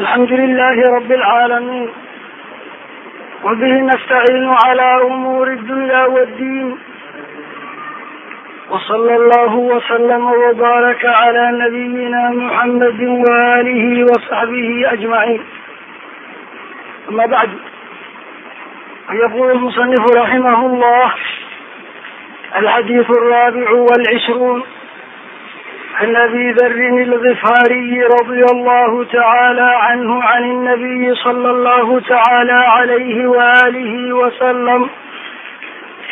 الحمد لله رب العالمين وبه نستعين على أمور الدنيا والدين وصلى الله وسلم وبارك على نبينا محمد وآله وصحبه أجمعين أما بعد يقول المصنف رحمه الله الحديث الرابع والعشرون عن ابي ذر الغفاري رضي الله تعالى عنه عن النبي صلى الله تعالى عليه واله وسلم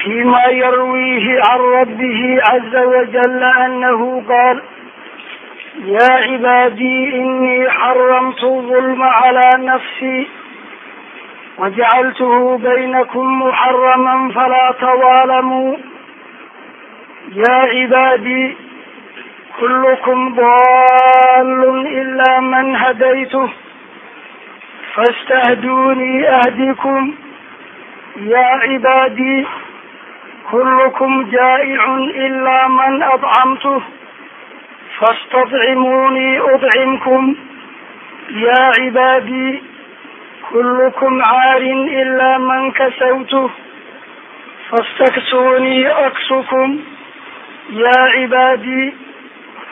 فيما يرويه عن ربه عز وجل انه قال يا عبادي اني حرمت الظلم على نفسي وجعلته بينكم محرما فلا تظالموا يا عبادي kullukum dallun ilaa man hadaytu fastahduunii ahdikum yaa cibaadii kullukum jaa'icun ilaa man adcamtu fastadcimuunii udcimkum yaa cibaadii kullukum caarin ilaa man kasawtu fastaksuunii aksukum yaa cibaadii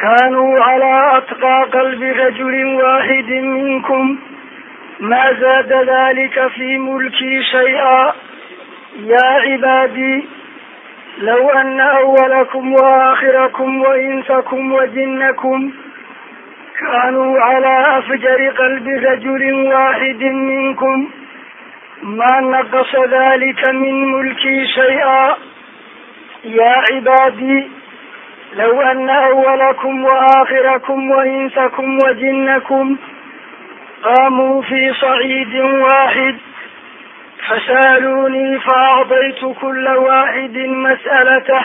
kaanuu calaa atqaa qalbi rajulin waaxidin minkum maa zaada dalika fii mulkii shay-a yaa cibaadii low ana awalakum waaaakhirakum wainsakum wajinnakum kaanuu calaa afjari qalbi rajulin waaxidin minkum maa naqasa dalika min mulkii shay-a yaa cibaadii لو أن أولكم وآخركم وإنسكم وجنكم قاموا في صعيد واحد فسألوني فأعطيت كل واحد مسألته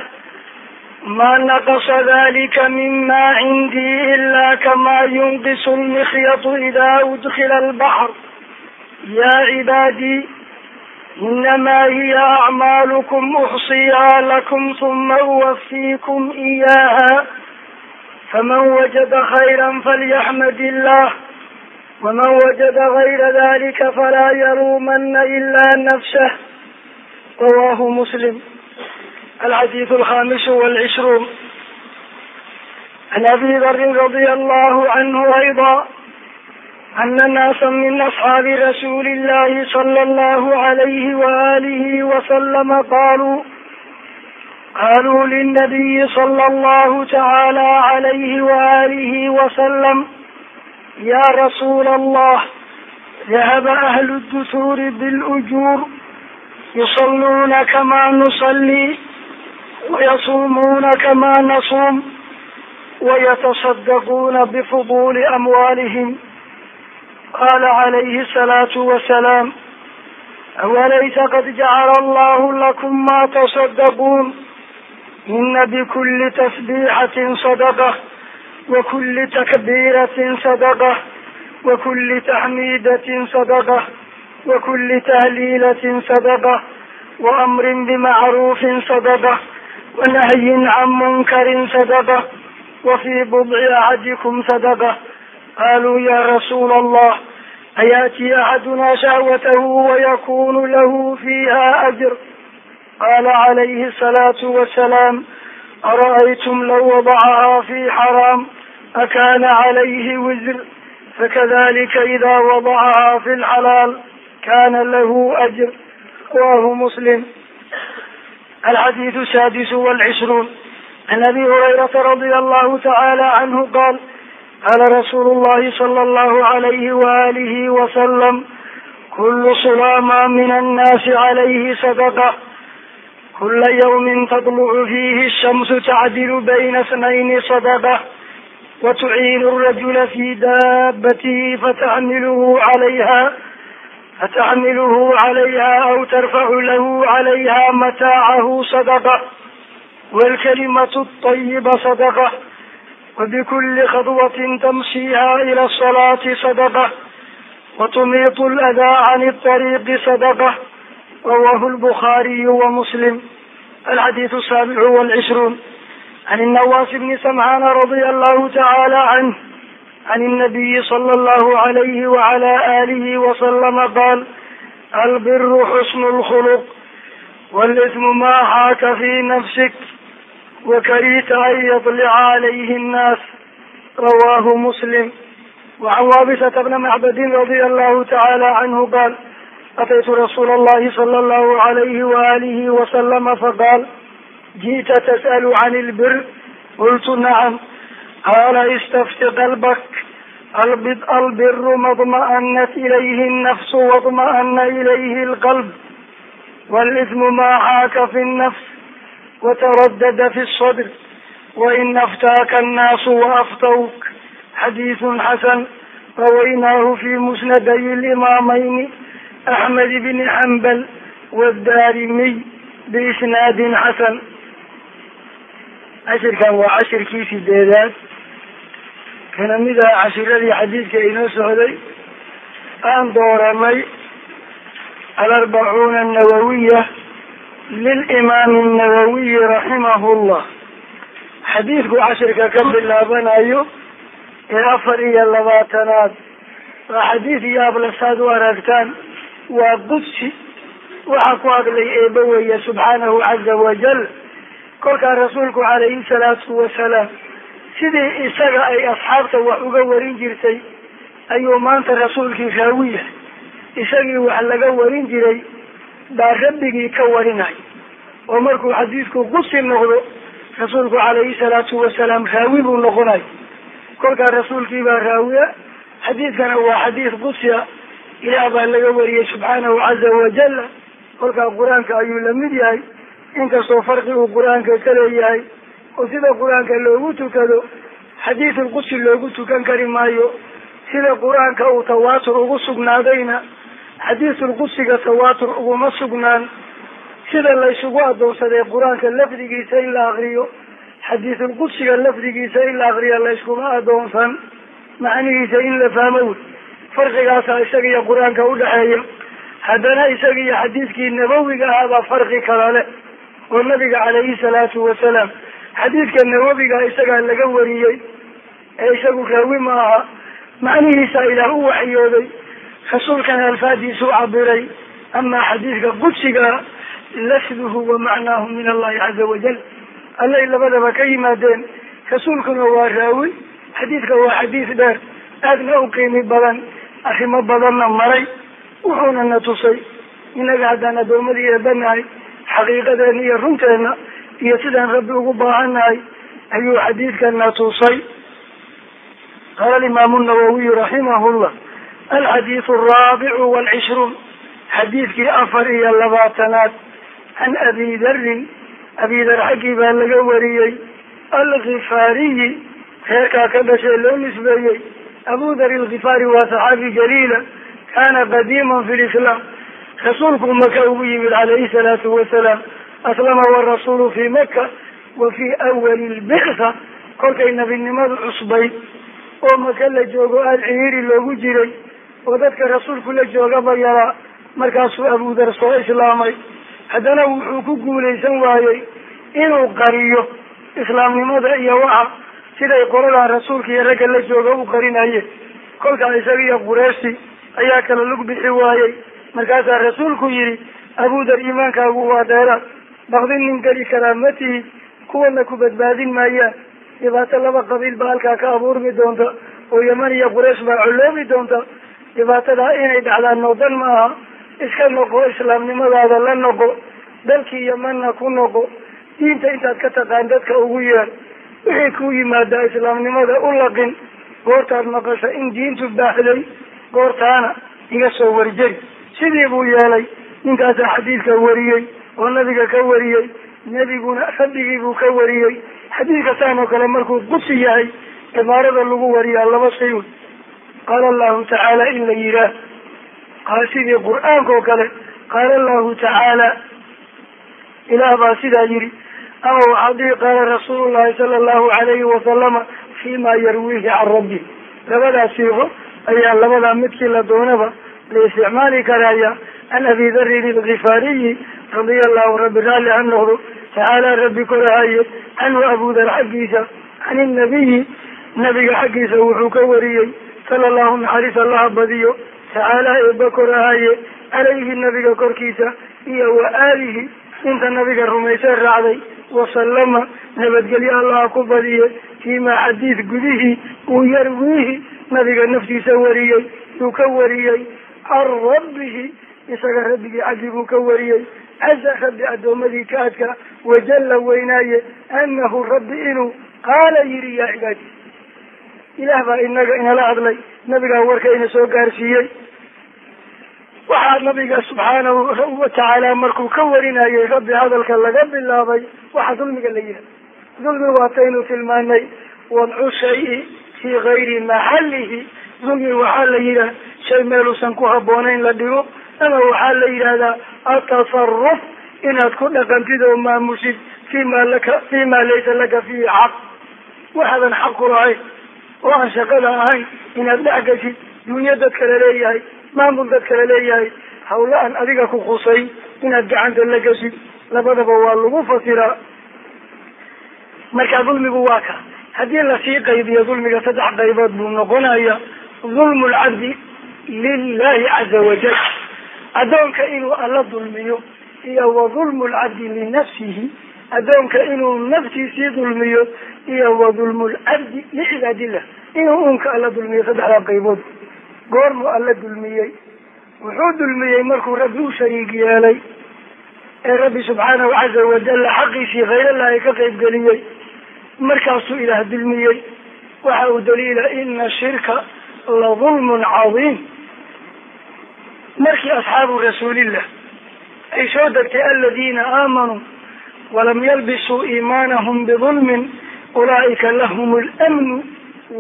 ما نقص ذلك مما عندي إلا كما ينقص المخيط إذا أدخل البحر يا عبادي inamaa hiya acmaalukum uxsiyaa lakum huma uwafiikum iyaaha faman wajada khayra falyaxmad illah waman wajada gayra dalika falaa yaluumana ilaa nafsah rawahu muslim alxadiid alkhamisu walcishruun an abi darin radia allahu canhu ayda أن ناسا من أصحاب رسول الله صلى الله عليه وآله وسلم قالوا قالوا للنبي صلى الله تعالى عليه وآله وسلم يا رسول الله ذهب أهل الدثور بالأجور يصلون كما نصلي ويصومون كما نصوم ويتصدقون بفضول أموالهم qaala calayhi asalaatu wasalaam awalaysa qad jacala allahu lakum maa tasaddaquun ina bikulli tasbiixatin sadaqa wakulli takbiiratin sadaqa wakulli taxmiidatin sadaqa wakulli tahliilatin sadaqa waamrin bimacruufin sadaqa wanahyin can munkarin sadaqa wafii budci axadikum sadaqa qaaluu ya rasuula allah ayatii axadunaa shahwatahu wayakunu lahu fiiha ajr qaala calayhi asalaatu wasalaam ara'aytum law wadacahaa fii xaraam akaana calayhi wisr fakadalika idaa wadacahaa fi lxalaal kana lahu ajr rawahu muslim alxadiidu saadisu walcishruun can abi hurayrata radia allahu tacaala canhu qaal قال رسول الله صلى الله عليه وآله وسلم كل صلامة من الناس عليه صدقة كل يوم تطلع فيه الشمس تعدل بين اثنين صدقة وتعين الرجل في دابته فتحمله عليها فتحمله عليها أو ترفع له عليها متاعه صدقة والكلمة الطيبة صدقة وبكل خطوة تمشيها إلى الصلاة صدقة وتميط الأذى عن الطريق صدقة رواه البخاري ومسلم الحديث السابع والعشرون عن النواس بن سمعان رضي الله تعالى عنه عن النبي صلى الله عليه وعلى آله وسلم قال البر حسن الخلق والإثم ما حاك في نفسك wakarihta an yadlica calayhi nnaas rawaahu muslim wacan waabisata bna macbadin radia allahu tacaala canhu qaal ataytu rasuula allahi sala allahu alayhi waalihi wasalama faqaal ji'ta tas'alu can ilbir qultu nacam qaala istafti qalbak albid albiru madma'anat ilayhi nnafsu wadma'ana ilayhi alqalb walitmu maa xaaka fi nnafs وتردد في الصدر وإن أفتاك الناس وأفتوك حديث حسن رويناه في مسندي الإمامين أحمد بن حنبل والدارمي بإسناد حسن cashirkan waa cashirkii sideedaad kana mid ah cashiradii xadiidka inoo socday aan dooranay alarbacuuna annawawiya lilimaami annawawiyi raximahullah xadiidku cashirka ka bilaabanayo ee afar iyo labaatanaad waa xadiid iyo ablasaad u aragtaan waa qudsi waxaa ku hadlay eeba weeye subxaanahu caza wajal kolkaa rasuulku calayhi salaatu wasalaam sidii isaga ay asxaabta wax uga warin jirtay ayuu maanta rasuulkii raawiya isagii wax laga warin jiray baa rabbigii ka warinay. Oo markuu xadiidku qudsi noqdo rasuulku calayhi salaatu wasalaam raawi buu noqonay. Kolkaa rasuulkii baa raawiya xadiidkana waa xadiid qudsi a ilaah baa laga wariyey subxaanahu caza wajala kolkaa qur'aanka ayuu la mid yahay inkastoo farqi uu qur'aanka ka leeyahay oo sida qur'aanka loogu tukado xadiidul qudsi loogu tukan kari maayo sida qur'aanka uu tawaatur ugu sugnaadayna xadiidul qudsiga tawaatur uguma sugnaan. Sida laysugu adoonsaday qur'aanka lafdigiisa in la akriyo xadiidul qudsiga lafdigiisa in la akriyo layskuma adoonsan macnihiisa in la fahmo wey farqigaasa isaga iyo qur'aanka udhexeeya haddana isaga iyo xadiidkii nabawiga ahaabaa farqi kala le oo nabiga calayhi salaatu wasalaam xadiidka nawawiga isagaa laga wariyey ee isagu raawi ma aha. Macnihiisa ilaah u waxyooday rasuulkana alfaadiisu cabiray amaa xadiidka qudsigaa lafduhu wa macnaahu min allahi caza wajal allay labadaba ka yimaadeen rasuulkuna waa raawi xadiidka waa xadiid dheer. Aadna u qiimi badan arrimo badanna maray. Wuxuuna na tusay innaga haddaan addoomadii eebanahay xaqiiqadeena iyo runteena iyo sidaan rabbi ugu baahannahay ayuu xadiidkana tusay. Qaala alimaamu nawawiyu raximahullah alxadiidu alraabicu waalcishruun xadiidkii afar iyo labaatanaad can abi darin abi dar xaggii baa laga wariyey alkifaariyi reerkaa ka dhashay loo nisbeeyey abu dar alkifaari waa saxaabi jaliila kaana qadiiman fi lislaam rasuulku maka ugu yimid calayhi salaatu wasalaam aslama warasuulu fii maka wa fii awali lbictha kolkay nabinimadu cusbayd oo maka la joogo aada ciriiri loogu jiray oo dadka rasuulku la joogaba yaraa markaasuu abudar soo islaamay. Haddana wuxuu ku guulaysan waayey inuu qariyo islaamnimada iyo waxa siday qoladaa rasuulka iyo ragga la jooga u qarinayeen kolkaa isaga iyo qureeshti ayaa kala lug bixi waayey. Markaasaa rasuulku yidhi abudar iimaankaagu waa dheeraad. Bakdin nin geli karaa ma tihi kuwana ku badbaadin maayaan dhibaato laba qabiil baa halkaa ka abuurmi doonta oo yaman iyo quraysh baa coloobi doonta dhibaatadaa inay dhacdaan noodan ma aha iska noqo islaamnimadaada la noqo dalkii yamanna ku noqo diinta intaad ka taqaan dadka ugu yeer wixii ku yimaadaa islaamnimada u laqin goortaad maqasho in diintu baaxday goortaana iga soo warjari. Sidii buu yeelay ninkaasaa xadiidka wariyey oo nabiga ka wariyey nebiguna rabbigii buu ka wariyey. Xadiidka saan oo kale markuu qudsi yahay cibaarada lagu wariyaa laba shay wey qaala allahu tacaala in la yihaah aa sidii qur'aanka oo kale qaala allahu tacaala ilaah baa sidaa yidhi ama waxaa dhihi qaala rasuulu llahi sala allahu alayhi wasalama fi ma yarwiihi can rabbi labadaas siiqo ayaa labadaa midkii la doonaba la isticmaali karaya an abi darin alkifaariyi radia allahu rabbi raalli ha noqdo tacaala rabbi korahaye canhu abudar xaggiisa can inabiyi nabiga xaggiisa wuxuu ka wariyey sala allahu naxariis allaha badiyo tacaala eeba korahaye calayhi nabiga korkiisa iyo wa aalihi inta nabiga rumaysay raacday wasalama nabadgelyo allaha ku badiye fiimaa xadiid gudihii uu yarwiihi nabiga naftiisa wariyey uu ka wariyey can rabbihi isaga rabbigii xaggii buu ka wariyey casa rabbi addoomadii ka adka wajalla weynaaye anahu rabbi inuu qaala yidhi yaa cibaadi ilaah baa inaga inala hadlay. Nabigaa warka ina soo gaarsiiyey. Waxaa nabiga subxaanahu watacaala markuu ka warinayay rabbi hadalka laga bilaabay waxa dulmiga la yihaha dulmi waataynu tilmaanay wadcu shay-i fii gayri maxallihi dulmi waxaa la yidhaha shay meeluusan ku habboonayn la dhigo ama waxaa la yidhahdaa atasaruf inaad ku dhaqantid oo maamushid fima laka fima laysa laka fiihi xaq. Waxaadan xaq ku lahayn oo aan shaqada ahayn inaad dhex gashid dunya dad kale leeyahay maamul dad kale leeyahay hawla aan adiga ku khusay inaad gacanta la gashid labadaba waa lagu fasiraa. Marka dulmigu waa ka. Haddii la sii qaybiyo dulmiga saddex qaybood buu noqonaya dulmu lcabdi lilahi caza wajal addoonka inuu alla dulmiyo iyo wa dulmu lcabdi linafsihi addoonka inuu naftiisii dulmiyo iyo wa dulmu lcabdi licibaadillah inuu unka alla dulmiyo saddexdaa qaybood. Goormuu alla dulmiyey. Wuxuu dulmiyey markuu rabbi u shariig yeelay. Ee rabbi subxaanahu caza wajalla xaqiisii khayrallahi ka qaybgeliyey. Markaasuu ilaah dulmiyey. Waxa uu daliila ina shirka la dulmun cadiim. Markii asxaabu rasuulillah ay soo degtay aladiina aamanuu walam yalbisuu iimaanahum bidulmin ulaa'ika lahum lamnu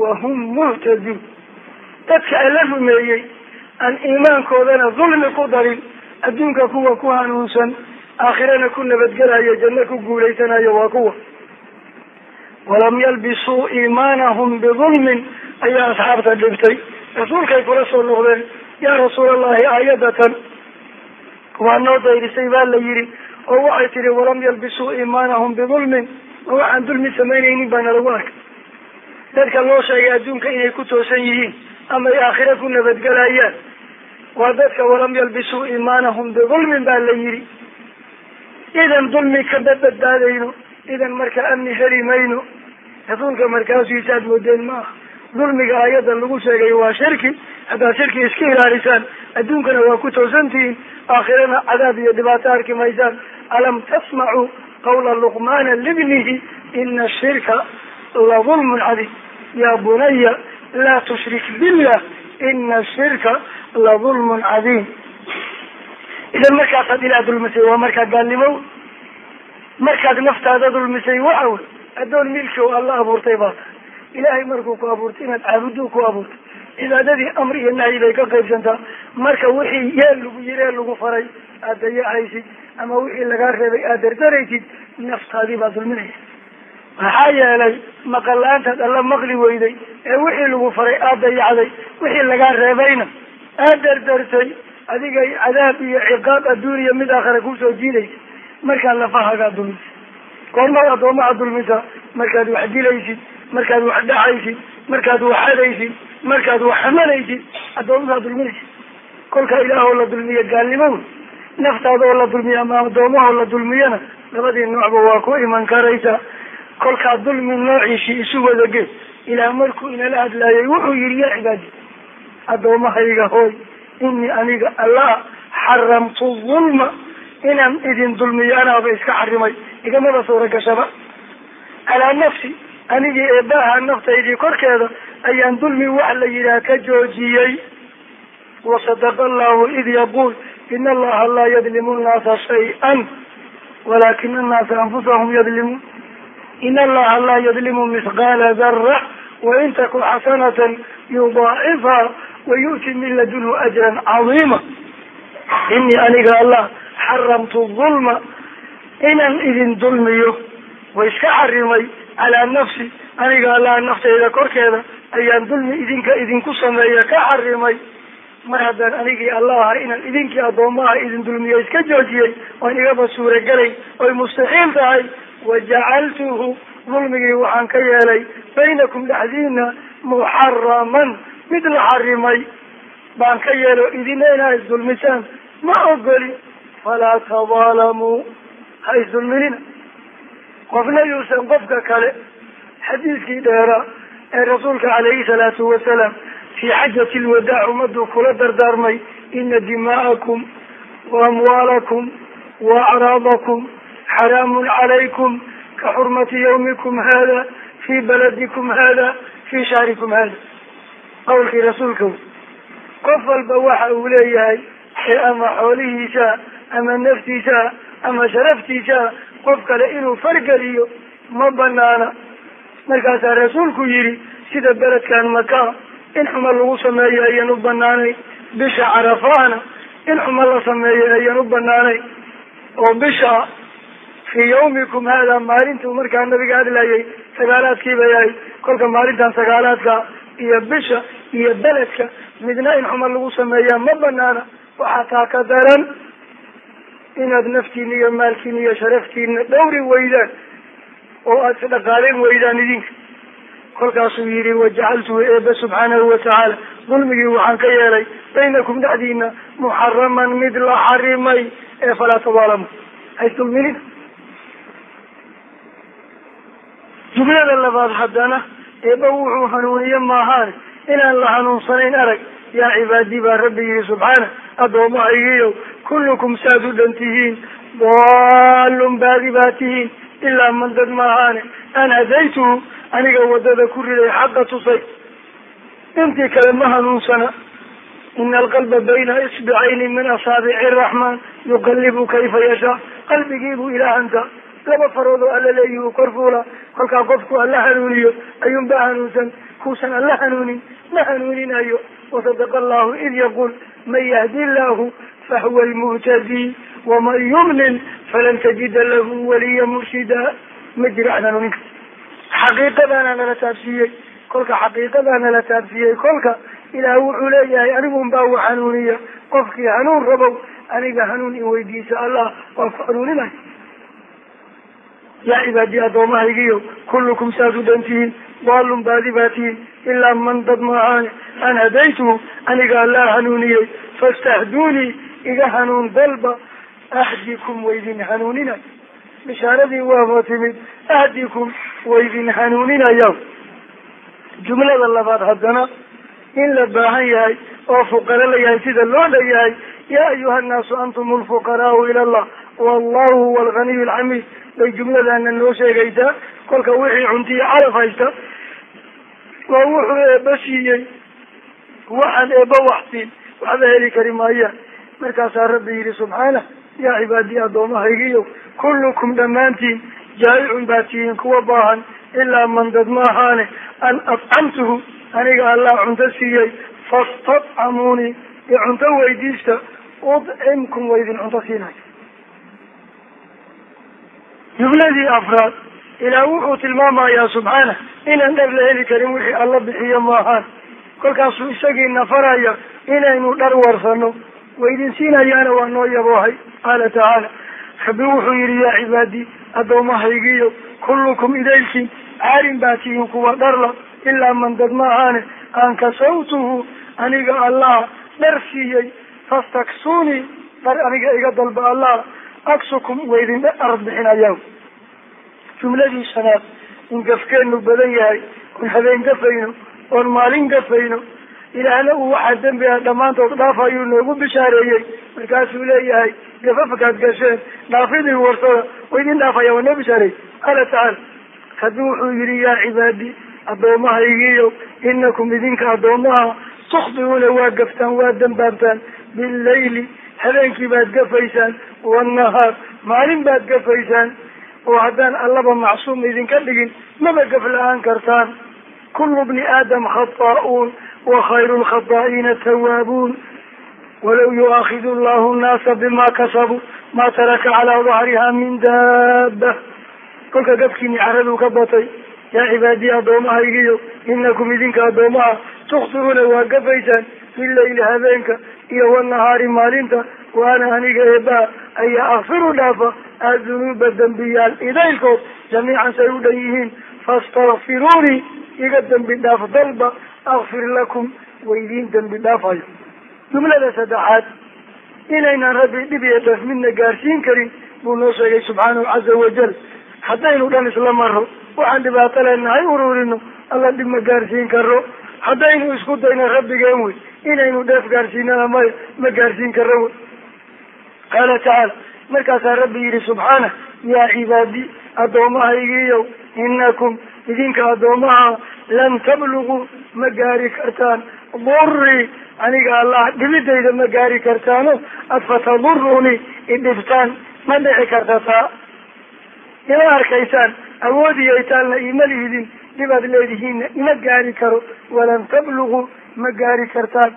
wahum muhtaduun dadka alla rumeeyey aan iimaankoodana dulmi ku darin adduunka kuwa ku hanuunsan aakhirana ku nabadgelayo janno ku guulaysanayo waa kuwa. Walam yalbisuu iimaanahum bidulmin ayaa asxaabta dhibtay rasuulkay kula soo noqdeen yaa rasuulallahi aayadatan. Waa noo dayrisay baa la yidhi oo waxay tihi walam yalbisuu iimaanahum bidulmin ma waxaan dulmi samaynaynin baana lagu arkay dadka loo sheegay adduunka inay ku toosan yihiin ama ay aakhira ku nabadgelayaan waa dadka walam yalbisuu iimaanahum bidulmin baa la yidhi. Idan dulmi kama badbaadayno idan marka amni heli mayno rasuulka markaasiisaad moodeen ma aha dulmiga aayadda lagu sheegay waa shirki haddaad shirki iska ilaalisaan adduunkana waa ku toosantihiin aakhirana cadaab iyo dhibaato arki maysaan. Alam tasmacuu qawla luqmaana libnihi ina ashirka la dulmun cadiim ya bunaya laa tushrik billah ina ashirka la dulmun cadiim idan markaasaad ilaah dulmisay waa markaa gaalnimo markaad naftaada dulmisay waxa wey addoon milki oo alla abuurtay baa tahay ilaahay markuu ku abuurtay inaad caabuduu ku abuurtay cibaadadii amri iyo nahyi bay ka qaybsantaa marka wixii yeel lagu yiri ee lagu faray aad dayacaysid ama wixii lagaa reebay aad dardaraysid naftaadii baad dulminaysa maxaa yeelay maqal la'aantaad alla maqli weyday ee wixii lagu faray aad dayacday wixii lagaa reebayna aad dardartay adigay cadaab iyo ciqaab adduuniya mid aakhira ku soo jiidaysa markaad lafahagaa dulmisa. Goormaad addoomaha dulmisa markaad wax dilaysid markaad wax dhacaysid markaad wax hadaysid markaad wax xamanaysid addoomahaa dulminaysid. Kolka ilaahoo la dulmiyo gaalnimo wey naftaada oo la dulmiyo ama addoomahoo la dulmiyana labadii noocba waa ku iman karaysa. Kolkaa dulmi noociisii isu wadagee ilaah markuu inala hadlaayay wuxuu yihi yaa cibaadi addoomahayga hooy inii aniga allah xaramtu dulma inaan idin dulmiyo anaaba iska xarimay igamaba suura gashaba. Calaa nafsi anigii eebaaha naftaydii korkeeda ayaan dulmi wax la yidhaah ka joojiyey. Wasadaqa allahu id yaquul ina allaha laa yadlimu nnaasa shay-an walaakina annaasa anfusahum yadlimuun ina allaha laa yadlimu mithqaala dara wain taku xasanatan yudaacifha wayu'ti min ladunhu ajran cadiima inii aniga allah xaramtu dulma inaan idin dulmiyo wa iska xarimay calaa nafsi aniga allah nafteyda korkeeda ayaan dulmi idinka idinku sameeya ka xarimay mar haddaan anigii allah aha inaan idinkii addoomaha idin dulmiyo iska joojiyey oon igaba suuragelay oy mustaxiil tahay wajacaltuhu dulmigii waxaan ka yeelay baynakum dhexdiina muxaraman mid la xarimay baan ka yeelo idina inaa isdulmisaan ma ogoli falaa tadaalamuu ha isdulminina qofna yuusan qofka kale xadiiskii dheeraa ee rasuulka calayhi salaatu wasalaam fii xajati lwadaac ummaduu kula dardaarmay ina dimaa'akum wa amwaalakum wa acraadakum xaraamun calaykum ka xurmati yawmikum hada fii baladikum hada fii shahrikum hada qawlkii rasuulka qof walba waxa uu leeyahay ee ama xoolihiisa ama naftiisa ama sharaftiisa qof kale inuu fargeliyo ma banaana markaasaa rasuulku yidhi sida beledkan maka in xuma lagu sameeyo ayaan u banaanay bisha carafaana in xuma la sameeyo ayaan u banaanay oo bisha fii yawmikum hada maalintuu markaa nabiga hadlayay sagaalaadkii bay ahayd kolka maalintan sagaalaadka iyo bisha iyo beledka midna in xuma lagu sameeyaa ma banaana waxaa taa ka daran inaad naftiina iyo maalkiina iyo sharaftiina dhowri weydaan oo aada isdhaqaaleyn weydaan idinka kolkaasuu yihi wajacaltuhu eebe subxaanahu watacaala dulmigii waxaan ka yeelay baynakum dhexdiina muxaraman mid la xarimay. Ee falaa tadaalamu haysdulminina jumlada labaad haddana eeba wuxuu hanuuniye maahaan inaan la hanuunsanayn arag yaa cibaadii baa rabbi yihi subxaana addoommahaygiiyo kullukum saad u dhan tihiin daalun baadi baa tihiin ilaa man dad maahaane an hadaytuhu aniga waddada ku riday xaqa tusay. Intii kale ma hanuunsana. Ina alqalba bayna isbicayni min asaabici araxmaan yuqallibu kayfa yashaa qalbigiibuu ilaahanta. Laba farood oo alla leeyihi kor fuula. Kolkaa qofku alla hanuuniyo ayuunba hanuunsan. Kuusan alla hanuunin ma hanuuninayo wasadaqa allahu id yaqul man yahdi illahu fahuwa almuhtadi waman yumlil falan tajida lahu waliya murshida. Ma jira aan hanuuninka xaqiiqadaana nala taabsiiyey kolka xaqiiqadaa nala taabsiiyey kolka ilaah wuxuu leeyahay anigun baa u hanuuniya qofkii hanuun rabow aniga hanuun in weydiisa allah waan ku hanuuninay yaa cibaadii addoommahaygiyo kullukum saad u dhantihiin daalun baadi baa tihiin ilaa man dad maahaane an hadaytuhu aniga allaa hanuuniyey fastahduunii iga hanuun dalba ahdikum waydin hanuuninay bishaaradii waaba timid ahdikum waydin hanuuninaya jumlada labaad haddana in la baahan yahay oo fuqaro la yahay sida loo dhayahay yaa ayuha nnaasu antum lfuqaraau ila allah wallahu huwa alganiy alxamiid. Bay jumladana noo sheegaysaa kolka wixii cuntiyo calaf haysta waa wuxuu eeba siiyey waxaan eeba waxsiin waxba heli kari maayaan. Markaasaa rabbi yihi subxaanah yaa cibaadii addoommahaygiyo kullukum dhammaantiin jaaicun tihiin kuwa baahan ilaa man dad ma ahaane an afcamtuhu aniga allah cunto siiyey fastadcamuunii i cunto weydiista udcimkum waydin cunto siinay. Jumladii afraad ilaah wuxuu tilmaamayaa subxaana inaan dhar la heli karin wixii alla bixiyo maahaan kolkaasuu isagiina faraya inaynu dhar warsano waydin siinayaana waa noo yaboohay. Qaala tacaala rabbi wuxuu yihi yaa cibaadii addoommahaygiyo kullukum idaylkiin caarin baa kuwa dharla. Ilaa man dad ma aan kasawtuhu aniga allah dhar siiyey. Fastaksuunii dhar aniga iga dalba allah. Aksukum waydin dhar bixinaya jumladii shanaad in gafkeenu badan yahay oon habeen gafayno oon maalin gafayno ilaahna uu waxaa dembi ah dhammaantood dhaaf ayuu noogu bishaareeyey. Markaasuu leeyahay gafafkaad gasheen dhaafidii warsada wa idin dhaafaya waa noo bishaareeyey. Qaala tacaala rabbi wuxuu yihi yaa cibaadi addoommahaygiiyo inakum idinka addoomaha tukhdiuuna waa gaftaan waa dambaabtaan billayli habeenkii baad gafaysaan wannahaar maalin baad gafaysaan. Oo haddaan allaba macsuum idinka dhigin maba gaf la'aan kartaan. Kullu bni aadam khataa'uun wa khayru lkhataa'ina tawaabuun walaw yu'aakidu allahu nnaasa bima kasabuu ma taraka calaa dahriha min daaba kolka gabkiini caraduu ka batay yaa cibaadiyi addoommahaygiyo inakum idinka addoomaha tukhtiruuna waa gafaysaan billayli habeenka iyo wanahaari maalinta wa ana aniga eebaa ayaa akfiru dhaafa adunuuba dembiyaal idaylkood jamiican say u dhan yihiin faastakfiruunii iga dembi dhaaf dalba akfir lakum waydiin dembi dhaafayo jumlada saddexaad inaynan rabbi dhib iyo dhaf midna gaarsiin karin buu noo sheegay subxaanahu caza wajal haddaynu dhan isla maro waxaan dhibaato leenahay ururino alla dhib ma gaarsiin karo haddaynu isku dayno rabbigeen wey inaynu dheef gaarsiinana maya ma gaarsiin karo wey qaala tacaala markaasaa rabbi yihi subxaana yaa cibaadi addoommahaygiiyow inakum idinka addoomaha lam tabluguu ma gaari kartaan durii aniga allah dhibidayda ma gaari kartaano afatadurunii idhibtaan ma dhici karta taa ima arkaysaan awoodiyaytaanna ima lihidin dhibaad leedihiinna ima gaari karo walan tabluguu ma gaari kartaan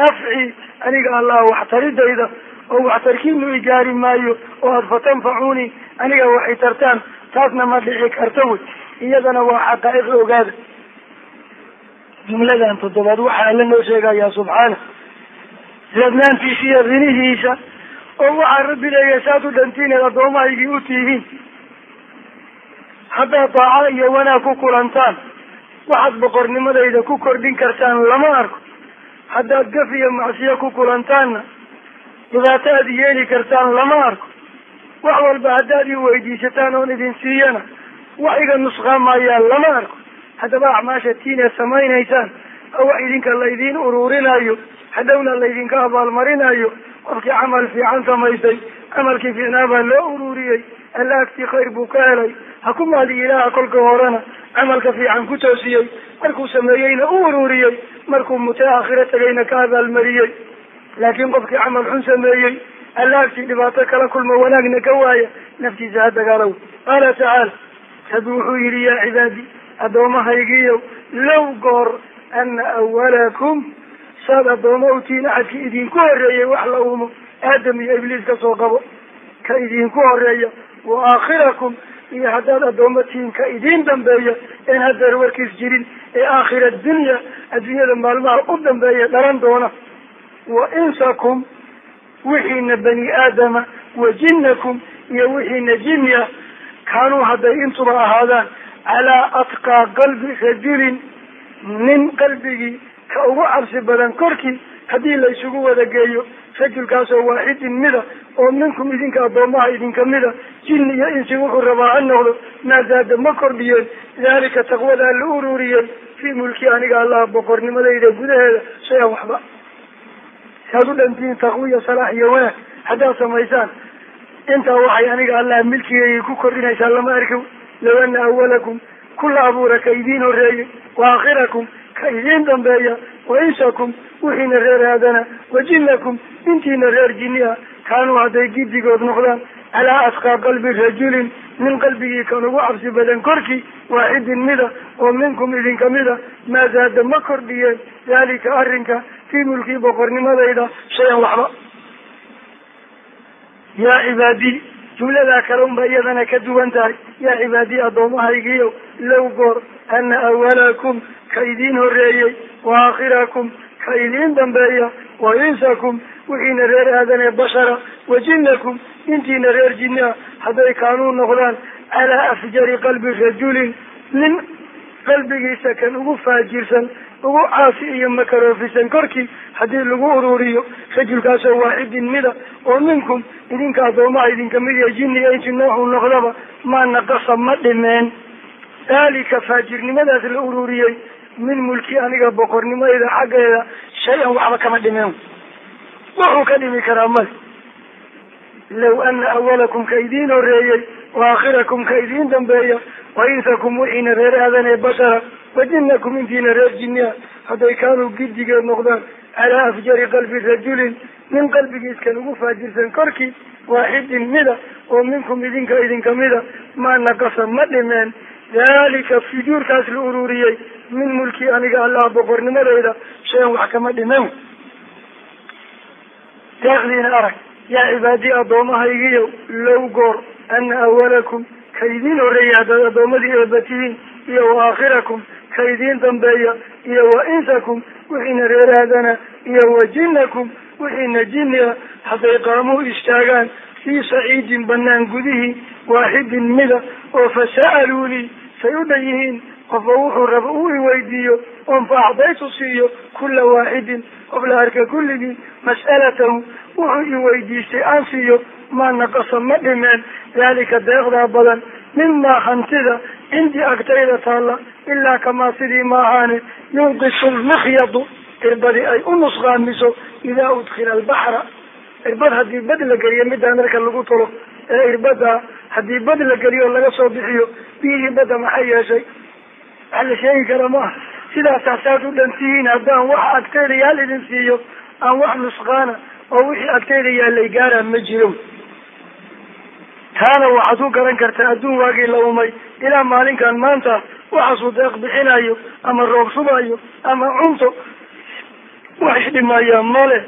nafci aniga allah waxtaridayda oo waxtarkiinu igaari maayo oo aada fatanfacuunii aniga waxay tartaan taasna ma dhici karta wey iyadana waa xaqaa'iq ogaada jumladan toddobaad waxaa alla noo sheegayaa subxaana. Ladnaantiisa iyo rinihiisa oo waxaa rabbi leeyahay saad u dhantiineed addoomahaygii u tiihiin haddaad daaco iyo wanaag ku kulantaan waxaad boqornimadayda ku kordhin kartaan lama arko. Haddaad gaf iyo macsiyo ku kulantaanna dhibaato aad yeeli kartaan lama arko. Wax walba haddaad i weydiisataan oon idin siiyana wax iga nusqaamayaa lama arko haddaba acmaasha tiineed samaynaysaan wax idinka laydiin ururinayo hadhowna laydinka abaalmarinayo qofkii camal fiican samaystay camalkii fiicnaa baa loo ururiyey alla agtii khayr buu ka helay ha ku maadi ilaaha kolka horena camalka fiican ku toosiyey markuu sameeyeyna u ururiyey markuu mutay aakhiro tagayna ka abaalmariyey. Laakiin qofkii camal xun sameeyey alla agtii dhibaato kala kulma wanaagna ka waaya naftiisa ha dagaalow. Qaala tacaala rabbi wuxuu yihi yaa cibaadi addoommahaygiiyow low goor ana awalakum saad addooma utiin axadkii idinku horeeyey wax la uumo aadam iyo ibliis ka soo qabo. Ka idinku horreeya wa aakhirakum iyo haddaad addooma tihiin ka idiin dambeeya een haddeer warkiis jirin ee aakhira dunya adduunyada maalmaha u dambeeya dhalan doona. Wa insakum wixiina bani aadama wa jinnakum iyo wixiina jinni ah kaanuu hadday intuba ahaadaan calaa atqaa qalbi rajulin nin qalbigii ka ugu cabsi badan korkii haddii la isugu wada geeyo rajulkaasoo waaxidin mida oo minkum idinka addoomaha idinka mida jinni iyo insi wuxuu rabaa ha noqdo maazaada ma kordhiyeen daalika taqwadaa la ururiyey fii mulki aniga allaha boqornimadayda gudaheeda shay-an waxba saad u dhantihiin taqwiya salaax iyo wanaag haddaad samaysaan intaa waxay aniga allaha milkigayga ku kordhinaysaa lama arko low ana awalakum kula abuura ka idiin horeeyey wa aakhirakum ka idiin dambeeya wa insakum wixiina reer aadana wa jinnakum intiina reer jinni ah kaanuu hadday giddigood noqdaan calaa asqaa qalbi rajulin nin qalbigii kan ugu cabsi badan korkii waaxidin mida oo minkum idinka mida maa zaada ma kordhiyeen daalika arrinka fii mulkii boqornimadayda shay-an waxba yaa cibaadiy jumladaa kale unba iyadana ka duwan tahay. Yaa cibaadiy addoommahaygiiyo low goor ana awalakum ka idiin horeeyey wa aakhirakum ka idiin dambeeya wa insakum wixiina reer aadanee bashara wa jinnakum intiina reer jinni ah hadday kaanuu noqdaan calaa afjari qalbi rajulin nin qalbigiisa kan ugu faajirsan ugu caasi iyo makaroofisan korkii haddii lagu ururiyo rajulkaasoo waaxidin mida oo minkum idinka addoomaha idinka mid iyo jinniga inti nooxuu noqdaba maa naqasa ma dhimeen. Daalika faajirnimadaas la ururiyey min mulki aniga boqornimadayda xaggeeda shay-an waxba kama dhimeen. Wuxuu ka dhimi karaa male low ana awalakum ka idiin horeeyey wa aakhirakum ka idiin dambeeya wa insakum wixiina reer aadanee bashara wa jinnakum intiina reer jinnia hadday kaanuu giddigeed noqdaan calaa afjari qalbi rajulin nin qalbigiiskan ugu faajirsan korkii waaxidin mida oo minkum idinka idinka mida maa naqasa ma dhimeen daalika fujuurkaas la ururiyey min mulkii aniga allah boqornimadeyda shay-an wax kama dhiman deeqdiina arag yaa cibaadii addoommahaygiyo low goor ana awalakum ka idiin horreeya haddaad addoommadii eeba tihiin iyo wa aakhirakum ka idiin dambeeya iyo wa insakum wixiina reeraadana iyo wa jinnakum wixiina jinniga hadday qaamuu istaagaan fii saciidin banaan gudihii waaxidin mida oo fasa'aluunii say u dhan yihiin qofba wuxuu raba uu iweydiiyo oon fa acdaytu siiyo kula waaxidin qof la arka kulligii mas'alatahu wuxuu iweydiistay aan siiyo maa naqasa ma dhimeen daalika deeqdaa badan mimaa hantida cindii agtayda taalla ilaa kamaa sidii maahaane yunqisu lmikhyadu irbadi ay u nusqaamiso idaa udkila albaxra. Irbad haddii bad la geliyo middaa marka lagu talo ee irbada haddii bad la geliyo laga soo bixiyo biyihii badda maxay yeeshay wax la sheegi kara maaha sidaasaa saad u dhantihiin haddaan wax agtayda yaal idin siiyo aan wax nusqaana oo wixii agtayda yaalay gaaraan ma jiro. Taana waxaad ku garan kartaa adduun waagii la umay ilaa maalinkan maanta waxaasuu deeq bixinayo ama roob shubayo ama cunto wax isdhimayaa male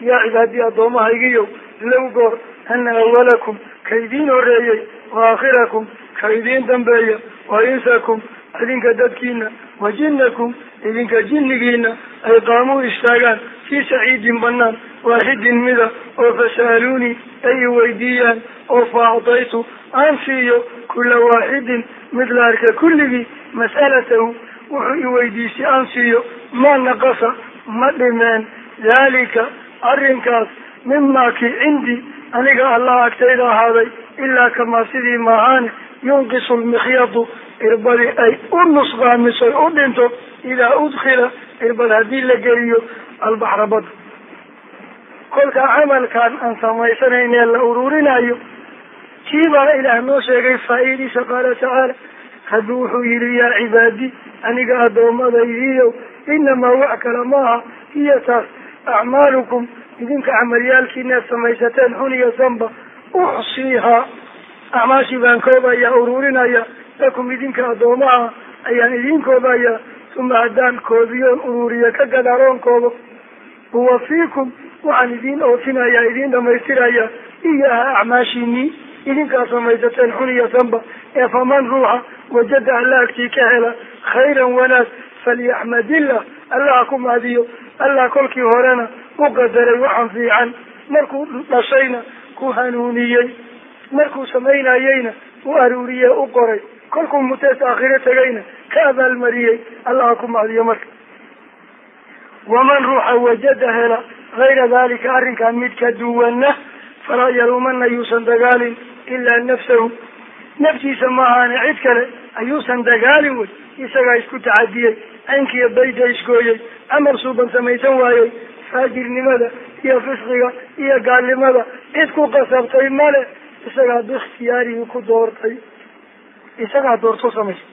yaa cibaadii addoommahaygiyo low goor ana awalakum ka idiin wa aakhirakum ka idiin dambeeya wa insakum idinka dadkiina wa jinnakum idinka jinnigiina ay qaamuu istaagaan fii saciidin banaan waaxidin mida oo fasa'aluunii ay iweydiiyaan oo fa acdaytu aan siiyo kula waaxidin mid la arka kulligii mas'alatahu wuxuu iweydiistay aan siiyo ma naqasa ma dhimeen daalika arrinkaas mimaa kii cindii aniga allah agtayda ahaaday ilaa kamaa sidii maahaane yunqisu lmikhyadu irbadi ay u nusqaamiso u dhinto idaa udkila irbad haddii la geliyo albaxra bada kolkaa camalkan aan samaysanayne la ururinayo kii baa ilaah noo sheegay faa-idiisa qaala tacaala rabbi wuxuu yihi yaa cibaadi aniga addoomadaydiiyo inamaa wax kale maaha hiya taas acmaalukum idinka camalyaalkiinaad samaysateen xun iyo sanba uxsiihaa acmaashii baan koobaya ururinaya lakum idinka addoomaha ayaan idin koobaya uma haddaan koobiyoon ururiyo ka gadaaroon koobo uwafiikum waxaan idiin oofinaya idiin dhamaystiraya iyaha acmaashiinii idinkaa samaysateen xun iyo sanba ee faman ruuxa wajada alla agtii ka hela khayran wanaag falyaxmadillah allaha ku mahdiyo allah kolkii horena u qadaray waxaan fiican. Markuu dhashayna ku hanuuniyey markuu samaynayeyna u aruuriye u qoray. Kolkuu mutees aakhiro tegayna ka abaalmariyey allaha ku mahdiyo marka. Waman ruuxa wajada hela hayra dalika arrinkan mid ka duwana falaa yalumana yuusan dagaalin ilaa nafsahu. Naftiisa maahaane cid kale ayuusan dagaalin wey isagaa isku tacadiyey caynkiiyo bayda isgooyey amar suuban samaysan waayey faajirnimada iyo fisqiga iyo gaalnimada cid ku qasabtay male isagaa biikhtiyaarihi ku doortay isagaa doorto samaysa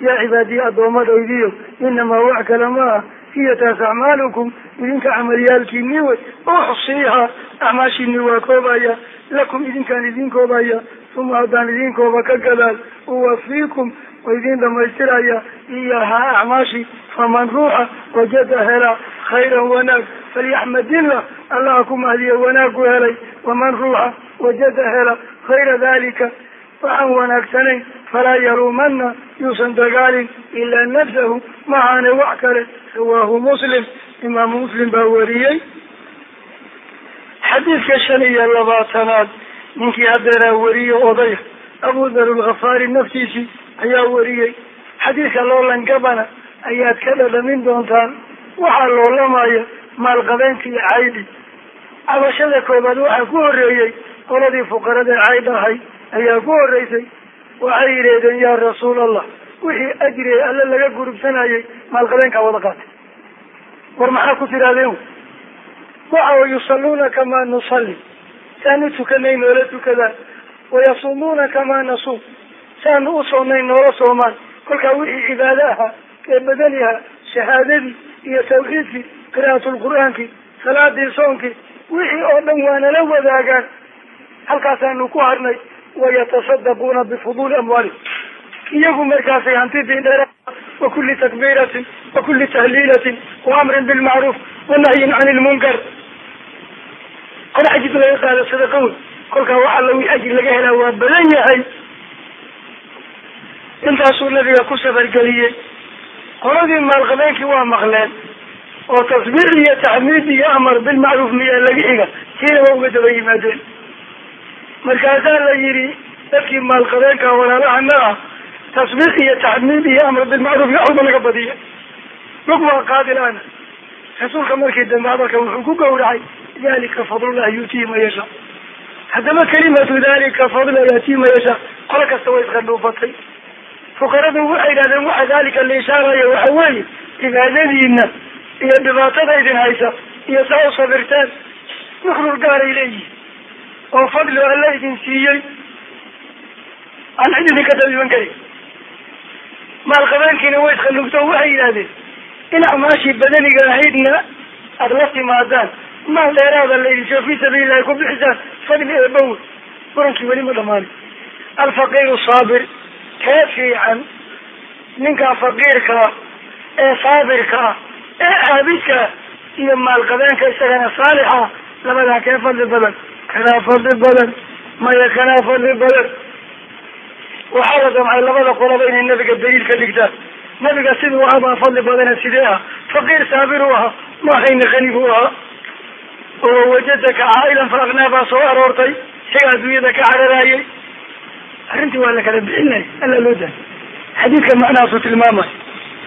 yaa cibaadiye addoomadaydiyo inamaa wax kale ma ah hiya taas acmaalukum idinka camalyaalkiini wey. Uxsiiha acmaashiini waa koobaya lakum idinkaan idin koobaya uma haddaan idinkooba ka gadaal uwafiikum wa idin dhamaystiraya iyahaa acmaashi faman ruuxa wajada helaa khayran wanaag falyaxmadillah allaha ku mahdiya wanaagu helay waman ruuxa wajada hela hayra dalika waxaan wanaagsanayn falaa yaluumana yuusan dagaalin ilaa nafsahu mahaane wax kale rawaahu muslim imaamu muslim baa wariyey. Xadiidka shan iyo labaatanaad ninkii haddeeraa wariyo odaya abu dar lghafaari naftiisii ayaa wariyey. Xadiidka loolankabana ayaad ka dhadhamin doontaan waxaa loolamaya maalqabeenka iyo caydi. Cabashada koobaad waxaa ku horeeyey qoladii fuqarada cayd ahay ayaa ku horeysay waxay yidhahdeen yaa rasuul allah wixii ajri alle laga gurubsanayay maalqabeenkaa wada qaatay. War maxaa ku tirahdeen waxa yusalluuna kamaa nusalli. Saan u tukanay noola tukadaan. Wayasuumuuna kamaa nasuum. Saanu u soonnay noola soomaan. Kolkaa wixii cibaado ahaa ee badaniha shahaadadii iyo tawxiidkii qira'atulqur'aankii salaadii soonkii wixii oo dhan waanala wadaagaan halkaasaanu ku harnay wayatasaddaquuna bifuduuli amwaalihim. Iyagu markaasay hantidii dheera wa kuli takbiiratin wa kuli tahliilatin wa amrin bilmacruuf wa nahyin can ilmunkar qor ajir laga qaado sadaqa wey kolkaa wax alla wii ajir laga helaa waa badan yahay. Intaasuu nabiga ku safargeliyey qoladii maalqabeenkii waa maqleen. Oo tasbiix iyo taxmiid iyo amar bilmacruuf miyaa laga xiga. Tiina waa uga daba yimaadeen markaasaa la yidhi dadkii maalqabeenka walaalahana ah tasbiix iyo taxmiid iyo amar bilmacruuf iyo walba laga badiya lug waa qaadil ana rasuulka markii dambe hadalka wuxuu ku gawracay dalika fadlullah yuutihi ma yasha. Haddaba kelimatu dalika fadla yaatihi ma yasha qolo kasta way isqandhuufatay fuqaradu waxay yidhahdeen waxa dalika la ishaaraya waxa weeye cibaadadiina iyo dhibaatada idin haysa iyo saa u sabirteen nuxrur gaaray leeyihiin oo fadli alla idin siiyey aan cid idinka dabiban karin. Maalqabeenkiina way isqandhugto waxay yidhahdeen in acmaashii badaniga ahaydna aada la timaadaan. Maal dheeraada la idin soo fi sabiililahi ku bixisaan fadli eebow qurankii weli ma dhamaani alfaqiiru saabir kee fiican ninka faqiirkaa ee saabirka ah ee caabidka iyo maalqabeenka isagana saalixa labadaa kee fadli badan kanaa fadli badan maya kanaa fadli badan. Waxaa la damcay labada qolaba inay nabiga daliil ka dhigtaan nabiga siduu ahabaa fadli badana sidee ah faqiir saabir u ahaa maahayna qani buu ahaa. Oo wajadaka caa'ilan fa aknaa baa soo aroortay isaga adduunyada ka cararaayay. Arrintii waa la kala bixinay alla loo daay xadiidka macnahaasu tilmaamay.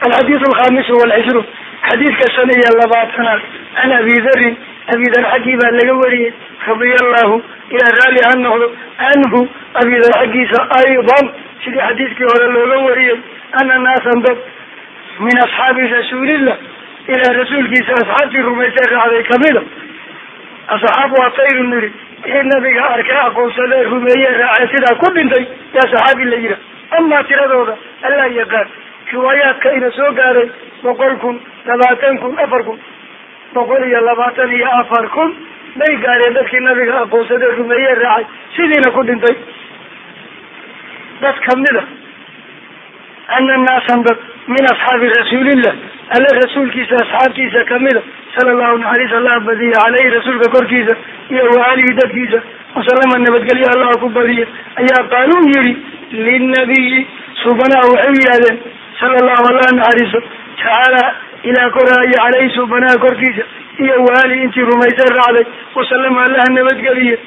Alxadiidu alkhamisu walcishruun xadiidka shan iyo labaatanaad can abi darin abi dar xaggii baa laga wariyey radia allahu ilaa raalli ha noqdo canhu abi dar xaggiisa aydan sidii xadiidkii hore looga wariyey ana naasan dad min asxaabi rasuulillah ilaa rasuulkiisa asxaabtii rumaysay raacday kamida asxaab waa tayru niri wixii nabiga arkay aqoonsadee rumeeye raacee sidaa ku dhintay yaa saxaabi la yidhah amaa tiradooda allaa yaqaan riwaayaadka ina soo gaaray boqol kun labaatan kun afar kun boqol iyo labaatan iyo afar kun bay gaareen dadkii nabiga aqoonsadee rumeeye raacay. Sidiina ku dhintay. Dad kamida ana naasan dad min asxaabi rasuulillah. Alle rasuulkiisa asxaabtiisa kamida sala allahu naxariis allah badiya caleyhi rasuulka korkiisa iyo waalihi dadkiisa. Wasalama nabadgelyo allah ku badiya. Ayaa qaaluu yihi linabiyi subanaha waxay yidhahdeen sala allahu allah naxariiso tacaala ilaa koraayo caleyhi subanaha korkiisa iyo waalihi intii rumaysan raacday wasalama allaha nabadgeliye.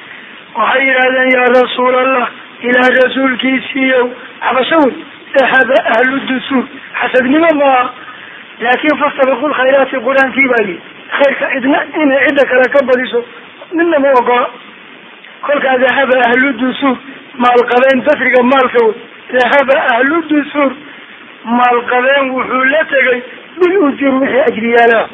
Waxay yidhahdeen yaa rasuul allah ilaah rasuulkiisiiyow xabasho wey dahaba ahlu dusuur xasadnimo maaha laakin fastabiqu lkhayraati qur'aankii baa yihi khayrka cidna inay cidda kale ka badiso midna ma ogola. Kolkaa dahaba ahlu dusuur maalqabeen dasriga maalka wey dahaba ahlu dusuur maalqabeen wuxuu la tegay bil ujuur wixii ajriyaalaha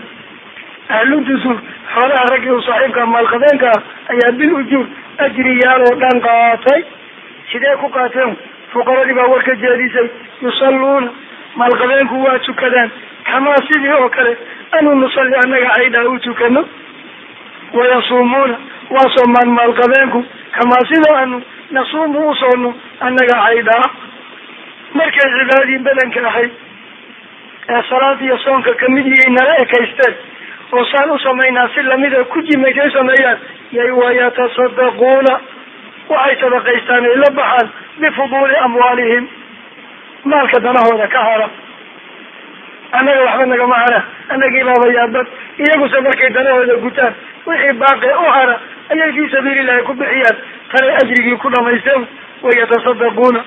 ahlu dusuur xoolaha raggii u saaxiibka maalqabeenka ah ayaa bil ujuur ajriyaal oo dhan qaatay. Sidee ku qaateen? Fuqaradii baa warka jeedisay yusalluuna maalqabeenku waa tukadaan kamaa sidii oo kale anu nusalli annaga caydhaa u tukano? Wayasuumuuna waa soomaan maalqabeenku kamaa sida anu nasuumu u soono annaga caydhaa markay cibaadii badanka ahayd ee salaad iyo soonka ka mid iyay nala ekaysteen oo saan u samaynaa si lamida ku jimaysay sameeyaan yay wayatasaddaquuna waxay sadaqaystaan ay la baxaan bifuduuli amwaalihim. Maalka danahooda ka hara annaga waxba nagama hara annagii baaba yaabad iyaguse markay danahooda gutaan wixii baaqi u hara ayay fii sabiilillahi ku bixiyaan tanay ajrigii ku dhamaysteen wayatasaddaquuna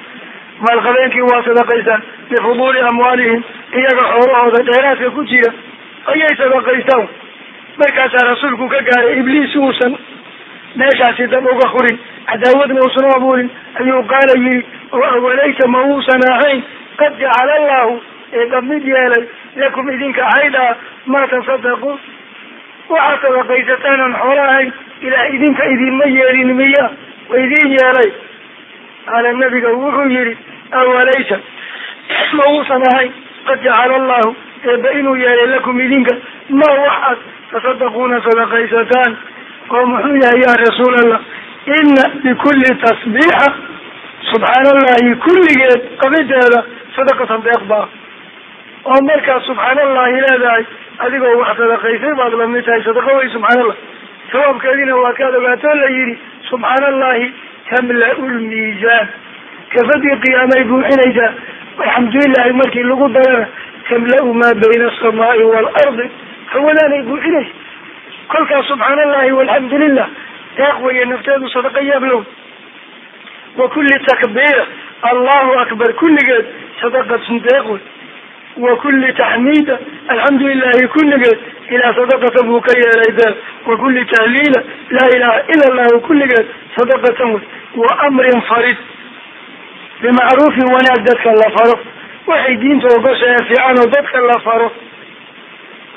maalqabeenkii waa sadaqaystaan bifuduuli amwaalihim iyaga xoolahooda dheeraadka ku jira ayay sadaqaystaan. Markaasaa rasuulku ka gaaray ibliis uusan meeshaasi dab uga hurin cadaawadna uusan u abuurin ayuu qaala yihi oo awalaysa ma uusan ahayn? Qad jacala allahu eeba mid yeelay lakum idinka caydhaa ma tasadaqu waxaad sadaqaysataan aan xoolo ahayn ilaah idinka idinma yeelin miya wa idin yeelay. Qaala nabiga wuxuu yihi awalaysa ma uusan ahayn qad jacala allahu eeba inuu yeelay lakum idinka ma waxaad tasaddaquuna sadaqaysataan. Oo muxuu yahay ya rasuul allah ina bikulli tasbiixa subxaana allahi kulligeed qabideeda sadaqatan deeq baa oo markaas subxaan allahi leedahay adigoo wax sadaqaysay baad la mid tahay sadaqa wey subxaan allah sawaabkeediina waa kaad ogaatoo la yidhi subxaan allahi tamla-u lmiisaan kafadii qiyaamay buuxinaysaa alxamdulilahi markii lagu darana tamla-u maa bayna asamaai waalardi hawadaanay buuxinaysa kolkaas subxaan allahi walxamdu lilah deeq weeye nafteedu sadaqa yaablow wa kulli takbiira allahu akbar kulligeed sadaqatun deeq wey wa kulli taxmiida alxamdu kulligeed ilaa sadaqatan buu ka yeelay deeq wa kulli tahliila laa ilaha ila allahu kulligeed sadaqatan wey wa amrin farid bimacruufin wanaag dadka la faro waxay diinta ogoshae fiican oo dadka la faro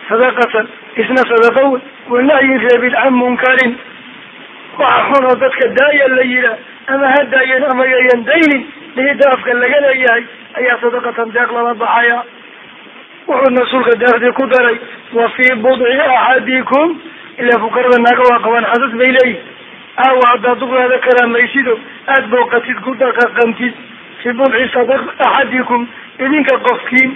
sadaqatan isna sadaqa wey wanahyin reebid can munkarin waxa xun oo dadka daaya la yihaa ama ha daayen ama yayan daynin dhihida afka laga leeyahay ayaa sadaqatan deeq lala baxaya wuxuu rasuulka deeqdii ku daray wa fii budci axadikum ilaa fukarada naaga waa qaban xasas bay leeyihiin aawa haddaad duqdaada karaamaysido aada booqatid ku dhaqaqantid fii budci sadaq axadikum idinka qofkiin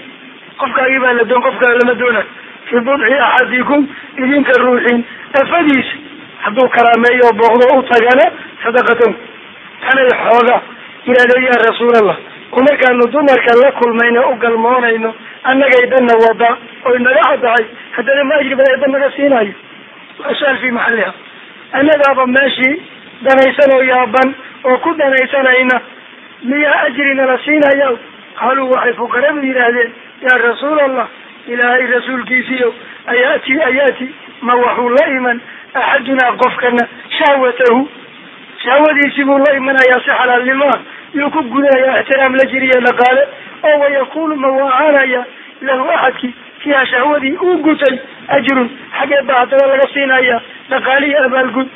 qofkaagii baa la doon qofkaa lama doonayo fii budci axadikum idinka ruuxin afadiisa hadduu karaameeyo booqdo u tagana sadaqatan tanay xooga yihahda ya rasuulallah. Markaanu dumarka la kulmayno u galmoonayno annagay dhanna wada oy naga caddahay haddana ma ajri bada dan naga siinayo. Waa su'aal fi maxalliha. Annagaaba meeshii danaysan oo yaaban oo ku danaysanayna miyaa ajri nala siinaya. Qaaluu waxay fukaradu yidhaahdeen yaa rasuul allah ilaahay rasuulkiisiyo ayaati ayaati ma waxuu la iman? Axadunaa qofkana shahwatahu shahwadiisii buu la imanayaa si xalaalnimaa yuu ku gudanayaa ixtiraam la jiriya dhaqaale oo wayakunu ma waaanaya lahu axadkii. Fiiha shahwadii uu gutay ajrun xaggee baa haddana laga siinaya dhaqaalihi abaalgud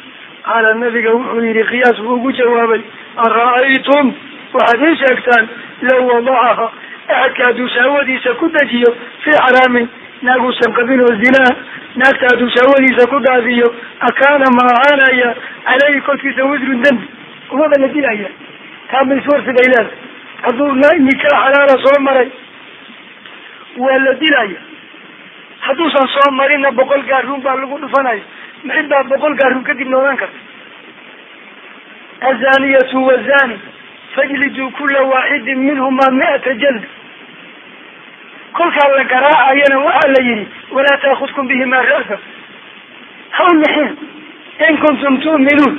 qaala nabiga wuxuu yihi qiyaas buu ugu jawaabay ara-aytum waxaad ii sheegtaan law wadacaha axadka hadduu shahwadiisa ku dejiyo fii xaraamin naaguusan qabin oo zinaa naagta hadduu shahwadiisa ku daadiyo akaana maacaanaya caleyhi korkiisa wisrun dembi umaba la dilaya taama iswarsi bay leedahay hadduu nikaax xalaala soo maray waa la dilaya hadduusan soo marinna boqol gaaruun baa lagu dhufanaya maxid baa boqol gaaruun kadib noolaan karta azaniyatu wazani fajliduu kula waaxidin minhuma mi'ata jald kolkaa la garaacayana waxaa la yihi walaa taakudkum bihima ra'sa ha u nixin in kuntum tu'minuun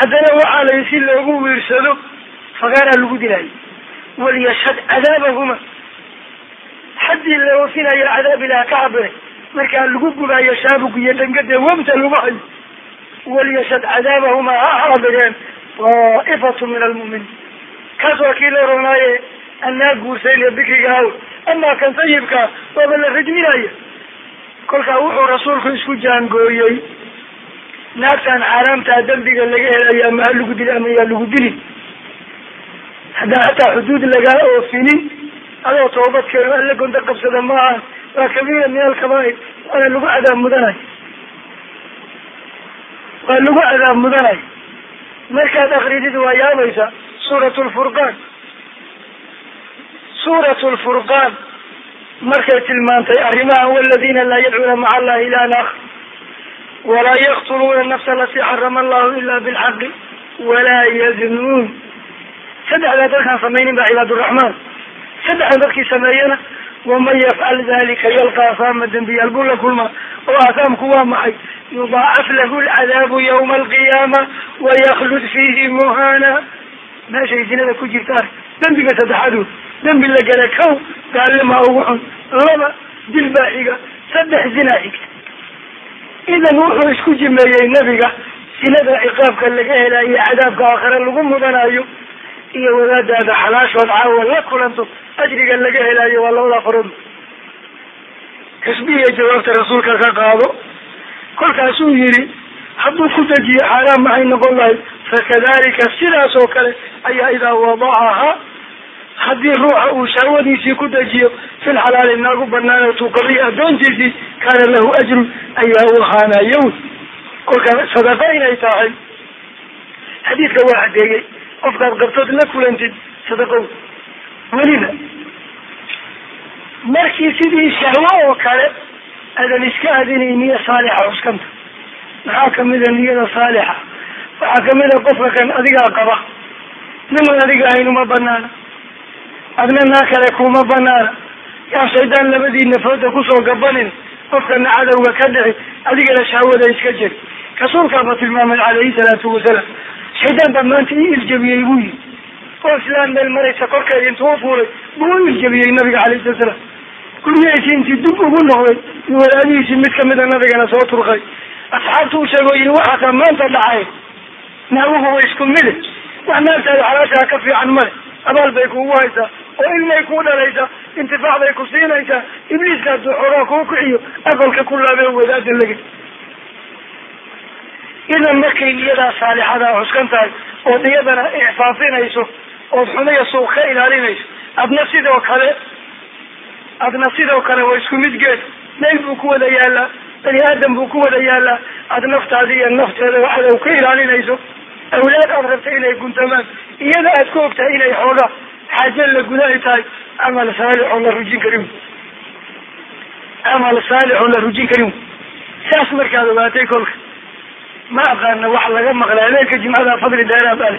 haddana waxaa la yihi si loogu wiirsado fagaaraa lagu dilaayo waliyashhad cadaabahuma xaddii la oofinayo cadaab ilaah ka cabiray markaa lagu gubaayo shaabug iyo dhangade wamta lagu waliyashhad cadaabahuma ha xaadireen daa'ifatu min almu'miniin kaas waa kii la oranaaye anaa guursayn ee bikriga aw amaa kan sayibkaa waaba la rajminaya kolkaa wuxuu rasuulku isku jaangooyey. Naagtan xaaraamtaa dembiga laga helayo ama ha lagu dili ama yaa lagu dilin. Haddaan hataa xuduud lagaa oofinin adoo toobad keeno alla gonta qabsada maaha waa kabiira min alkabaa'ir waana lagu cadaab mudanay. Waa lagu cadaab mudanay. Markaad akridid waa yaabaysa suurat lfurqaan suurat lfurqaan markay tilmaantay arrimahan waladina laa yadcuuna maca allahi ilahan akr walaa yaqtuluuna nafsa alatii xarama allahu ila bilxaqi walaa yaznuun. Saddexdaa dadkaan samaynin ba cibaaduraxmaan saddexdan dadkii sameeyana waman yafcal dalika yalqa asaama dembiyaal buu la kulmaa oo aasaamku waa maxay? Yudaacaf lahu lcadaabu yawma alqiyaama wayaklud fiihi muhana meeshay zinada ku jirtaan dembiga saddexaadu dembi la gala kow gaalima ugu xun. Laba dil baa xiga saddex zinaa xigta. Idan wuxuu isku jimeeyey nebiga sinada ciqaabka laga helayo cadaabka aakhare lagu mudanayo iyo wadaadaada xalaashood caawa la kulanto ajriga laga helayo waa labadaa farood kasbihiya jawaabta rasuulka ka qaado kolkaasuu yihi hadduu ku dejiyo xaaraan maxay noqon lahay fakadalika sidaas oo kale ayaa idaa wadacaha haddii ruuxa uu shahwadiisii ku dejiyo fil xalaali naagu banaan tuuqabiyo addoontiisii kaana lahu ajrun ayaa u ahaanayo kolka sadaqa inay tahay xadiidka waa cadeeyey qofkaad qabtood la kulantid sadaqow. Weliba markii sidii shahwo oo kale adan iska adinay niya saalixa cuskanta maxaa kamida niyada saalixa? Waxaa kamida qofka kan adigaa qaba. Niman adiga ahayn uma banaana adna naa kale kuma banaana yaa shaydaan labadii nafooda ku soo gabanin qofkana cadowga ka dhici adigana shahwada iska jir rasuulkaaba tilmaamay calayhi salaatu wasalaam. Shaydaan baa maanta ii iljabiyey buu yihi oo islaan meel maraysa korkeeda intuu ufuulay buu u iljabiyey nabiga calayhi salatu salaam guryahiisi intii dib ugu noqday iyo walaalihiisii mid kamida nabigana soo turqay asxaabtu u sheegoo yihi waxaasaa maanta dhacay naaguhu way isku mide wax naagtaada xalaashaa ka fiican male abaal bay kugu haysaa oo ilmay kuu dhalaysaa intifaac bay ku siinaysaa ibliiska hadduu xoogaa kuu kiciyo aqalka ku laabee wadaada laga idan markay niyadaa saalixadaa cuskan tahay ood iyadana icfaafinayso ood xumiya suuq ka ilaalinayso adna sidoo kale adna sidoo kale waa isku mid geed meel buu ku wada yaalaa bani aadam buu ku wada yaalaa aad naftaada iyo nafteeda waxaad ka ilaalinayso. Awlaad aad rabta inay guntamaan iyada aad ku og tahay inay xoogaa xaaje la guda ay tahay camal saalix oo la rujin karin. Camal saalix oo la rujin karin. Saas markaad ogaatay kolka. Ma aqaana wax laga maqlay habeenka jimcada fadli dheeraa bale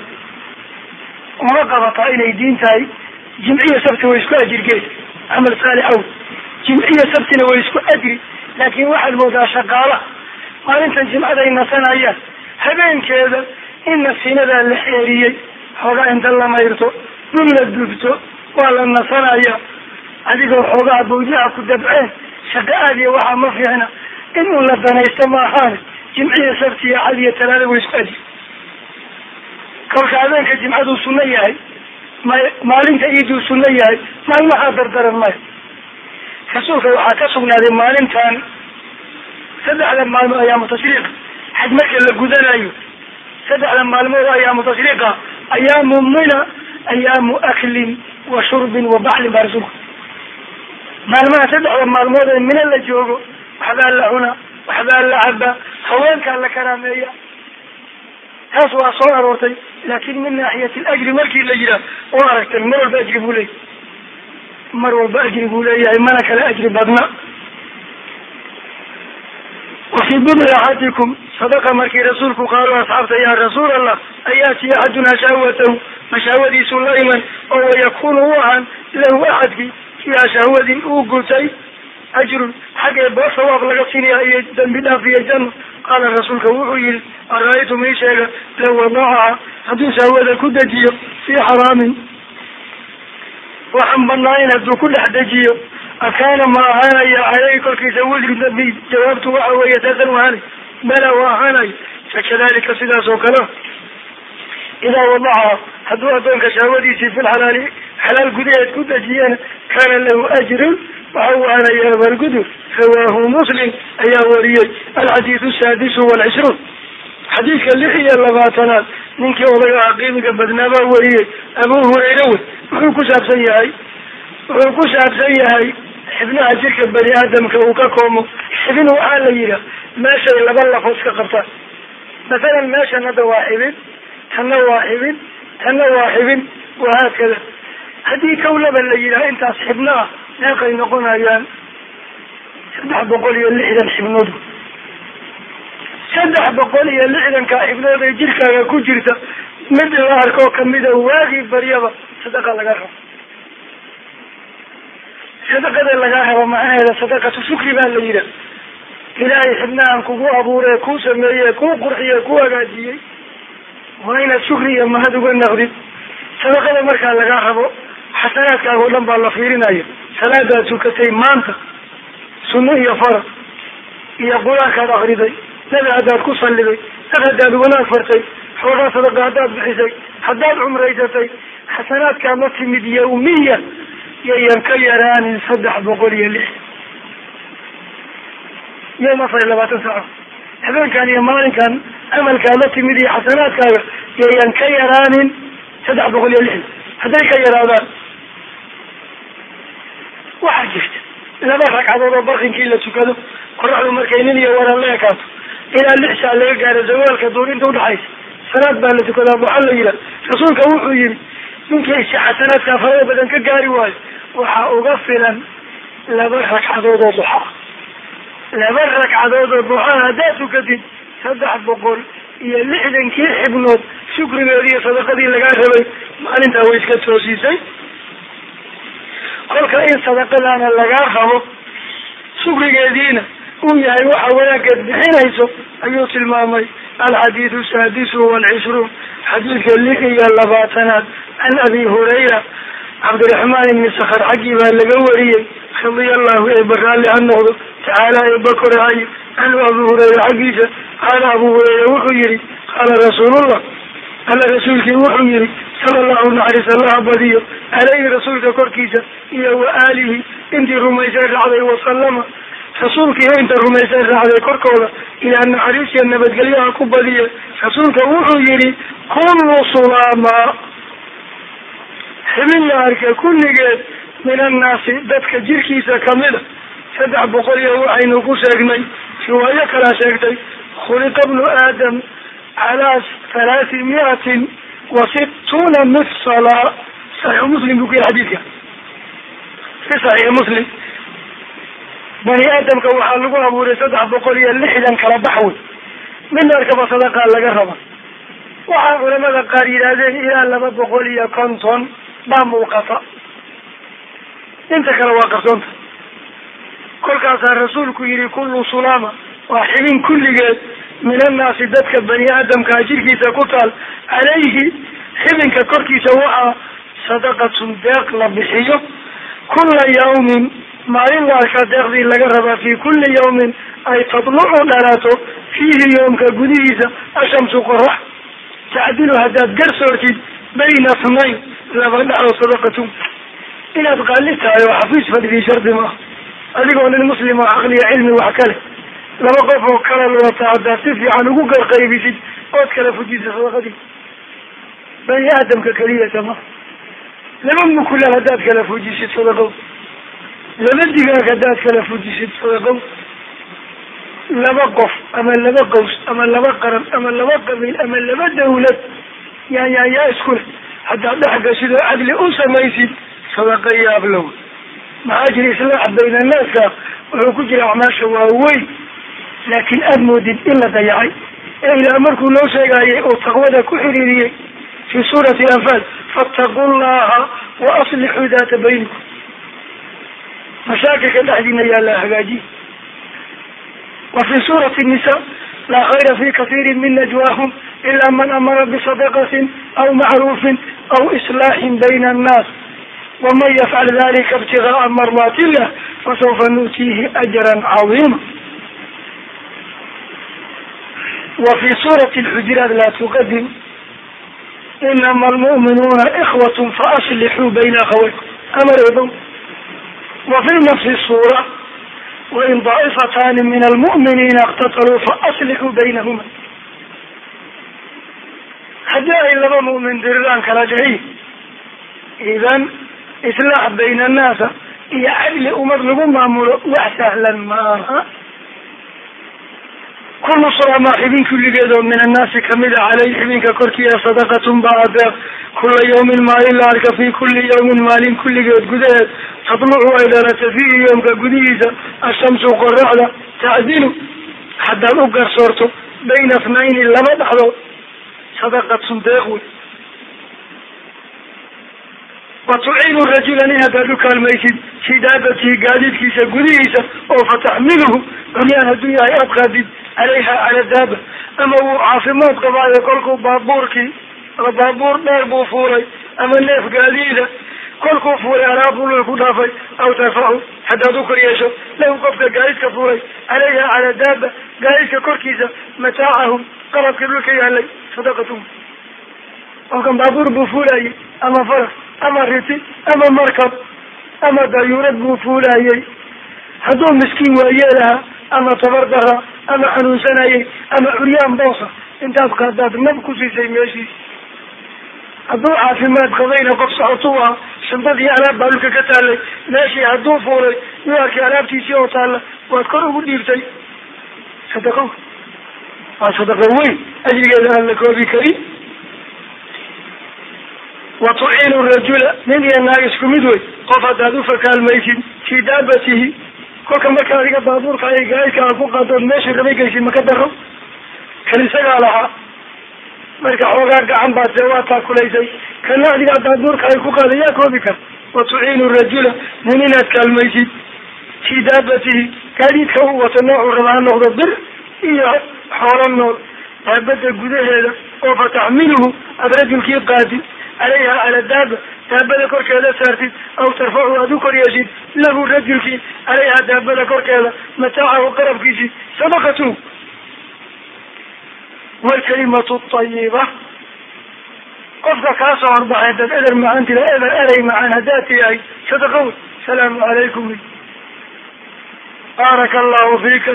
uma qabataa inay diin tahay jimciya sabti way isku ajirgeed. Camal saalix aw jimciya sabtina way isku ajri laakin waxaad moodaa shaqaalaha maalintan jimcaday nasanayaan habeenkeeda in nasiinadaa la xeeriyey. Xoogaa inta la mayrto dhul la dubto waa la nasanaya adigoo xoogaa bawjaha ku dabceen shaqa aadiya waxaa ma fiicna. In un la danaysto ma ahaan jimciya sabtiya cad iyo talaada way isku ajri kolka habeenka jimcaduu sunno yahay. May maalinta iiduu sunno yahay. Maalmahaa dardaran maya rasuulka waxaa ka sugnaaday maalintan. Saddexda maalmood ayaamu tashriiq xaj marka la gudanayo saddexda maalmood ayaamu tashriiqa ayaamu mina ayaamu aklin wa shurbin wa baxlin baa rasuulka. Maalmaha saddexda maalmood ee mina la joogo waxbaa la cunaa waxbaa la cabaa haweenkaa la karaameeya. Taas waa soo aroortay laakin min naaxiyati alajri markii la yihaah oo aragtay mar walba ajri buu leeyahay mar walba ajri buu leeyahay mana kale ajri badna. Wafii bidci axadikum sadaqa markii rasuulku qaalo asxaabta ya rasuul allah ayaati axadunaa shahwatahu ma shahwadiisu la iman oo wayakunu u ahaan lahu axadkii fiiha shahwadin uu gutay ajrun xaggee boo sawaab laga siinaya iyo dambi dhaaf iyo janno qaala rasuulka wuxuu yihi ara-aytum ii sheega law wadacaha hadduu shahwada ku dejiyo fii xaraamin waxaan banaayn hadduu ku dhex dejiyo. Akaana ma ahaanaya caleyhi korkiisa wisri dambi jawaabtu waxa weeye taasan wahanay bala wa ahaanayo fakadalika sidaas oo kale. Idaa wadacaha hadduu addoonka shahwadiisii fi lxalaali xalaal gudaheed ku dejiyana kaana lahu ajrun waxa uu ahanaya abalgudur rawaahu muslim ayaa wariyey. Alxadiidu saadisu walcishruun xadiidka lix iyo labaatanaad ninkii odaga ah qiimiga badnaabaa wariyey abu hurayra wey wuxuu ku saabsan yahay? Wuxuu ku saabsan yahay xibnaha jirka bani aadamka uu ka koomo? Xibin waxaa la yihaa meeshay laba lafood ka qabtaan masalan meeshan hadda waa xibin tanna waa xibin tanna waa xibin wahaakada haddii kawlaba la yidhaha intaas xibno ah meeqay noqonayaan saddex boqol iyo lixdan xibnood saddex boqol iyo lixdanka xibnood ee jirkaaga ku jirta mid la arkoo kamida waagii baryaba sadaqa laga rabo. Sadaqada lagaa rabo macnaheeda sadaqatu shukri baa la yidhaha ilaahay xibnahan kugu abuuree kuu sameeye kuu qurxiye ku hagaajiyey. Waa inaad shukri iyo mahad uga naqdid sadaqada markaa lagaa rabo xasanaadkaaga o dhan baa la fiirinaya salaadaad tukatay maanta sunno iyo farad iyo qur'aankaad akriday nabi haddaad ku salliday dad haddaad wanaag fartay xoogaa sadaqa haddaad bixisay haddaad cumraysatay xasanaadkaa ma timid yawmiyan yayan ka yaraanin saddex boqol iyo lix. Yom afar labaatan saaco habeenkan iyo maalinkan camalkaa la timid iyo xasanaadkaaga yayan ka yaraanin saddex boqol iyo lixdan hadday ka yaraadaan waxaa jirta laba ragcadood oo barkinkii la tukado qoraxdu markay nin iyo waran la ekaato ilaa lix saa laga gaaro zawaalka duur inta udhaxaysa salaad baa la tukadaa waxaa la yidhaha rasuulka wuxuu yihi ninkii si xasanaadkaa farada badan ka gaari waayo waxaa uga filan laba ragcadood oo duxaa laba ragcadood oo duxaa haddaad tukatid saddex boqol iyo lixdankii xibnood shukrigeedii iyo sadaqadii lagaa rabay maalintaa way iska toosisay kolka in sadaqadaana lagaa rabo shukrigeediina uu yahay waxa wanaaggeed bixinayso ayuu tilmaamay alxadiidu saadisu walcishruun xadiidka lix iyo labaatanaad can abi hurayra cabdiraxmaan ibni sakar xaggii baa laga wariyey radia allahu eeba raalli ha noqdo tacaala eeba korahayo canhu abu hurayra xaggiisa qaala abu hurayra wuxuu yihi qaala rasuulullah alla rasuulkii wuxuu yihi sala allahu naxariis allaha badiyo aleyhi rasuulka korkiisa iyo wa aalihi intii rumaysay raacday wasalama rasuulkiiyo inta rumaysay raacday korkooda ilaa naxariisiya nabadgelyaha ku badiya rasuulka wuxuu yihi kullu sulaama xibin la arka kulligeed min annaasi dadka jirkiisa kamida saddex boqol iyo waxaynu ku sheegnay riwaayo kalaa sheegtay khuliqa bnu aadam calaa halaati miatin wa situuna mifsala saxiixu muslim buu ku yihi xadiidka. Fi saxiixi muslim bani aadamka waxaa lagu abuuray saddex boqol iyo lixdan kala bax wey mid arkaba sadaqaa laga raba. Waxaa culamada qaar yidhaahdeen ilaa laba boqol iyo konton baa muuqata. Inta kale waa qarsoonta. Kolkaasaa rasuulku yihi kullu sulaama. Waa xibin kulligeed min annaasi dadka bani aadamkaa jirkiisa ku taal. Calayhi xibinka korkiisa waxaa sadaqatun deeq la bixiyo. Kula yawmin maalin la arkaa deeqdii laga rabaa fi kulli yawmin. Ay tadlucu dhalaato fiihi yoomka gudihiisa ashamsu qorax tacdilu haddaad garsoortid bayna snayn laba dhaxoo sadaqatun. Inaad qaali tahay oo xafiis fadhidii shardi maaha adigoo nin muslim oo caqliya cilmi wax kale laba qof oo kala wata haddaad si fiican ugu garqaybisid ood kala fujisa sadaqadii. Bani aadamka keliyata ma laba mukulaal haddaad kala fujisid sadaqo laba digaag haddaad kala fujisid sadaqo laba qof ama laba qows ama laba qaran ama laba qabiil ama laba dawlad. Yaa yaa yaa iskule haddaad dhex gashid oo cadli u samaysid. Sadaqa yaablow maxaa jira islaax bayna annaaska wuxuu ku jira acmaasha waaweyn. Laakiin aada moodid in la dayacay. Ee ilaah markuu loo sheegayay oo taqwada ku xiriiriyey. Fi suurati anfaal fattaqu llaha wa aslixuu daata baynikum mashaakilka dhexdiina yaa la hagaajiye wa fi suurati nisa laa khayra fi kasiirin min najwaahum ila man amara bisadaqatin aw macruufin aw islaaxin bayna annaas. Waman yafcal dalika ibtigaaa mardaat illah fasawfa nuutiihi ajran cadiima wa fi suurati lxujuraat laa tuqadim inama almu'minuuna ikhwat faaslixuu bayna akhawaykum amareedo wa fi nafsi suura wain daa'ifatani min almu'miniina iqtataluu faaslixuu baynahuma haddii ay laba mu'min diriraan kala dhihi idan islaax bayna annaasa iyo cadli umad lagu maamulo wax sahlan maaha kullu sulama xibin kulligeed oo min annaasi ka mid a caleyh xibinka korkiia sadaqatun ba adeeq kula yawmin maalin la arka fi kulli yawmin maalin kulligeed gudaheed tadlucu ay dhalata fiihi yoomka gudihiisa ashamsu qoraxda tacdilu haddaad u garsoorto bayna snayni laba dhaxdood sadaqatun deeq wey wa tuciinu rajula nin haddaad u kaalmaysid fii daabatihi gaadiidkiisa gudihiisa oo fataxmiluhu curyaan hadduu yahay aad qaadid calayha cala daaba ama wuu caafimaad qabaayo kolkuu baabuurkii baabuur dheer buu fuulay ama neef gaadiida kolkuu fuulay alaabul ku dhaafay aw tarfacu haddaad u kor yeesho lahu qofka gaadidka fuulay calayha cala daaba gaadidka korkiisa mataacahum qalabkii dhulka yaalay sadaqatun qofkan baabuur buu fuulayay ama faras ama riti ama markab ama dayuurad buu fuulayay hadduu miskiin waayeelaha ama tabar dara ama xanuunsanayay ama curyaan boosa. Intaas qaadaad nab ku siisay meeshiis. Hadduu caafimaad qabayna qof socotuu ah shambadii alaab baa dhulka ka taalay meeshii hadduu fuulay yuu arkay alaabtiisii oo taalla waad kor ugu dhiibtay. Sadaqo. Waa sadaqo weyn ajrigeeda aan la koobi karin. Wa tuciinu rajula nin iyo naag isku mid wey qof haddaad ufakaalmaysid fii daabatihi kolka marka adiga baabuurka ay gaadidka a ku qaadood meeshuu rabay geysid maka daro? Kan isagaa lahaa marka xoogaa gacan baad see waa taakulaysay kana adigaa baabuurka ay ku qaada yaa koobi kar. Wa tuciinu rajula nin inaad kaalmaysid. Fii daabatihi gaadiidka u wato noocuu raba noqdo bir iyo xoolo nool. Daabada gudaheeda oo fataxmiluhu aada rajulkii qaadid calayha cala daaba daabada korkeeda saartid aw tarfacu aada u kor yeeshid lahu rajulkii calayha daabada korkeeda mataacahu qarabkiisii sadaqatu walkalimatu tayiba qofka kaasoo horbaxay dad eder macaan tira eber erey macaan haddaad tiyahay sadaqa wey salaamu calaykum baaraka allahu fiika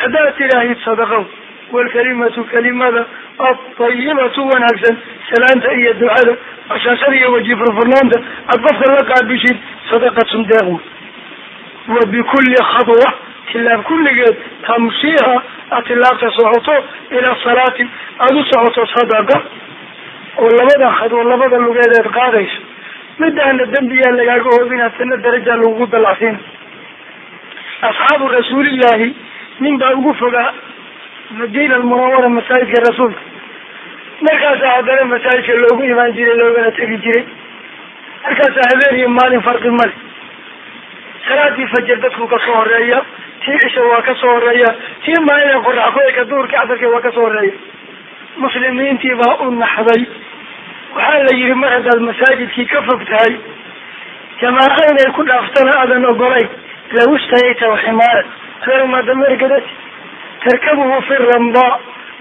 haddaad tidaahid sadaqow walkalimatu kalimada atayibatu wanaagsan salaanta iyo ducada bashaashada iyo weji furfurnaanta aad qofka la qaabishid sadaqatun deeq wa bikulli khadwa tilaab kulligeed tamshiiha aad tilaabta socoto ila salaati aada u socoto sadaqa oo labada khadwo labada lugeed eed qaadayso midaana dembiyaa lagaaga hoobinaa sana darajaa lagugu dalacsiina asxaabu rasuulillahi nin baa ugu fogaa madiina almunawara masaajidka rasuulka. Markaasaa haddana masaajidka loogu imaan jiray loogana tegi jiray. Markaasaa habeen iyo maalin farqi male salaadii fajar dadku ka soo horreeya tii cisha waa ka soo horreeya tii maalina qorax ku-eka duurkii casarka waa ka soo horreeya. Muslimiintii baa u naxday. Waxaa la yihi mar haddaad masaajidkii ka fog tahay jamaaco inay ku dhaaftana aadan ogolayn law ishtayayta ximaara. Adeermaa dameergadad tarkabuhu fi ramdaa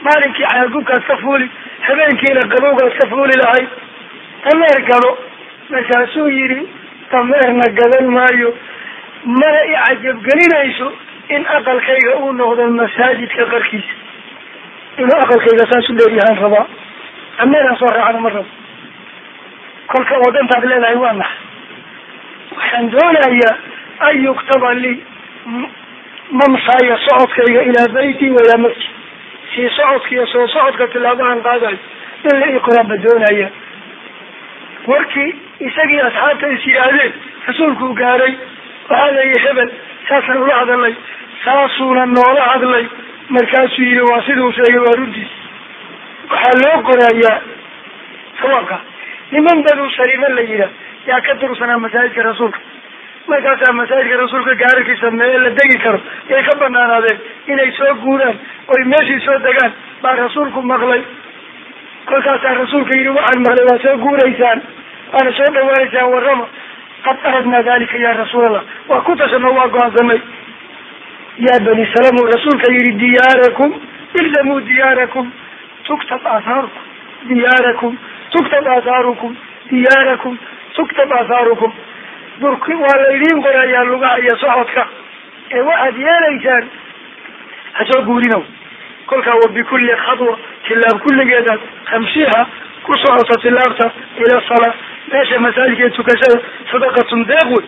maalinkii caagubkaad ka fuuli habeenkiina qabowgaad ka fuuli lahayd dameer gado markaasuu yihi dameerna gadan maayo. Mana i cajabgelinayso in aqalkayga uu noqdo masaajidka qarkiisa. Inuu aqalkayga saas u dheeryahaan rabaa. Dameeraan soo raacana ma rabo. Kolka wadantaad leedahay waa nax. Waxaan doonayaa an yuktaba lii mamshaya socodkayga ilaa beyti walaa masjid sii socodkiiyo soo socodka tilaabahan qaadayo in la iqraaba doonaya. Warkii isagii asxaabta is yidhaahdeen rasuulkuu gaaray waxaa la hebel saasaan ula hadalay saasuuna noola hadlay markaasuu yihi waa siduu sheegay waa runtiis. Waxaa loo qorayaa sawaabka niman banu saliima la yihaah yaa ka dursanaa masaajidka rasuulka markaasaa masaajidka rasuulka gaararkiisa mee la degi karo yay ka banaanaadeen inay soo guuraan oy meeshii soo degaan baa rasuulku maqlay. Kolkaasaa rasuulka yidhi waxaan maqlay waa soo guuraysaan waana soo dhawaanaysaan warrama qad aradnaa dalika ya rasuulallah. Waa ku tashano waa go'aansanay. Ya bani salamu rasuulka yihi diyaarakum ilzamuu diyaarakum tuktab aahaarukum diyaarakum tuktab aahaarukum diyaarakum tuktab aahaarukum durki waa la idiin qorayaa lugaha iyo socodka. Ee waxaad yeelaysaan ha soo guurinow. Kolkaa wa bikulli khadwa tilaab kulligeedaad tamshiiha ku socota tilaabta ila salaa meesha masaajidka tukashada sadaqatun deeq wey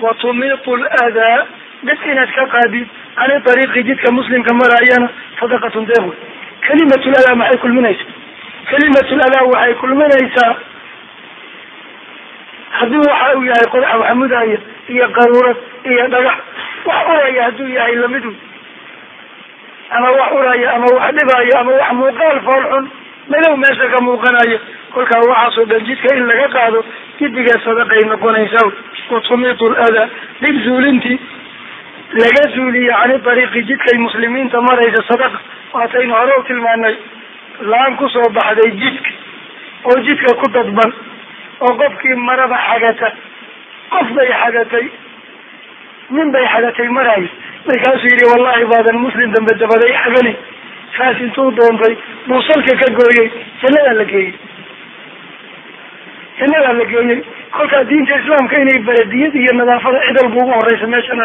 wa tumiitu ladaa dhib inaad ka qaadid cani ariiqi jidka muslimka maraayana sadaqatun deeq wey kalimatul adaa maxay kulminaysaa? Kalimatul adaa waxay kulminaysaa haddii waxa uu yahay qodax waxmudaya iyo qaruurad iyo dhagax wax uraya hadduu yahay la mid wey ama wax uraya ama wax dhibaya ama wax muuqaal fool xun madow meesha ka muuqanayo. Kolkaa waxaasoo dhan jidka in laga qaado gidigee sadaqay noqonaysaa wa tumiitu ladaa dhib zuulintii laga zuuliye cani dariiqi jidkay muslimiinta maraysa sadaqa waataynu hore u tilmaanay laan ku soo baxday jidka oo jidka ku dadban oo qofkii maraba xagata qof bay xagatay nin bay xagatay maraayo. Markaasuu yihi wallahi baadan muslim dambe dabaday xagani saas intuu doontay buu salka ka gooyey jannadaa la geeyey. Jannadaa la geeyey. Kolkaa diinta islaamka inay baladiyad iyo nadaafada cid walba ugu horeysa meeshan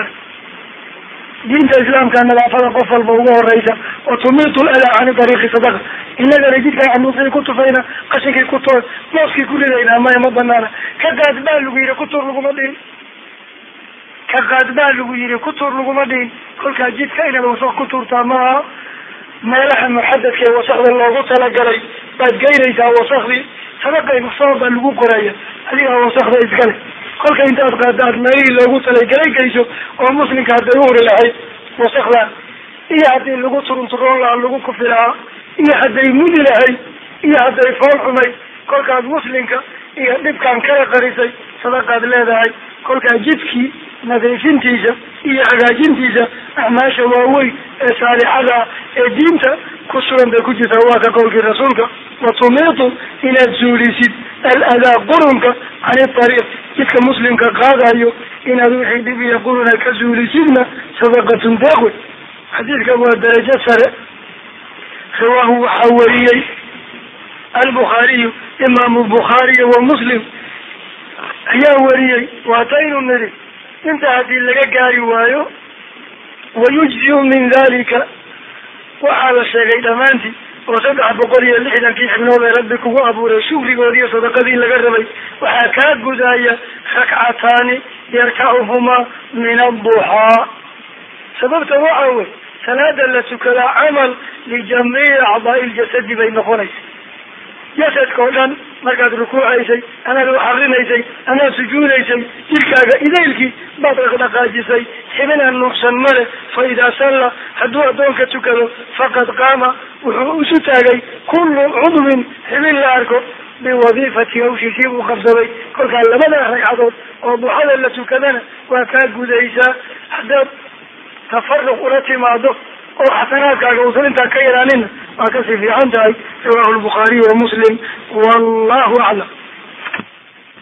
diinta islaamka nadaafada qof walba ugu horeysa wa tumiitu ladaa cani dariiqi sadaqa inagana jidkaa camuusay ku tufayna qashinkii ku toor mooskii ku ridaynaa maya ma banaana. Ka qaad baa lagu yihi kutuur laguma dhihin. Ka qaad baa lagu yihi kutuur laguma dhihin. Kolkaa jidka inaad wasaq ku tuurtaa maaha meelaha muxadadka ee wasakda loogu talagalay baad geynaysaa wasakdii sadaqayna sabab baa lagu qoraya adigaa wasakda iskale kolka intaad qaada aad meelihii loogu talagelay geyso oo muslimka hadday uhuri lahayd wasakdan iyo haddii lagu turunturoon lahaa lagu kufi lahaa iyo hadday mudi lahayd iyo hadday fool xumayd kolkaad muslimka iyo dhibkaan kala qarisay sadaqaad leedahay. Kolkaa jidkii nadiifintiisa iyo hagaajintiisa acmaasha waaweyn ee saalixada ee diinta ku sugan bay ku jirtaa waa ka qowlkii rasuulka watumiitu inaad zuulisid aladaa qurunka cani ariiq jidka muslimka qaadayo inaad wixii dhib iyo quruna ka zuulisidna sadaqatun deeqwe xadiidkan waa darajo sare. Rawaahu waxaa wariyey albukhaariyu imaamu bukhaariyo wa muslim. Ayaa wariyey waataynu nidhi inta haddii laga gaari waayo wayujziu min dalika waxaa la sheegay dhammaantii oo saddex boqol iyo lixdankii xibnood ee rabbi kugu abuuray shukrigoodi iyo sadaqadii laga rabay waxaa kaa gudaya rakcataani yarkacuhumaa min adduxaa sababta waxa wey salaada la tukadaa camal lijamiici acdaai ljasadi bay noqonaysa jasadka oo dhan markaad rukuucaysay anaad uxarinaysay anaad sujuudaysay jirkaaga idaylkii baad dhaqdhaqaajisay xibinaan nuuxsan male fa idaa salla hadduu addoonka tukado faqad qaama wuxuu isu taagay kullu cudwin xibin la arko biwadiifati hawshiisii buu qabsaday kolkaa labada ragcadood oo duxada la tukadana waa kaa gudaysaa. Haddaad tafaruq ula timaado oo xasanaadkaaga uusan intaa ka yaraanin waa ka sii fiican tahay rawahu lbukhaariy wa muslim. Wallahu aclam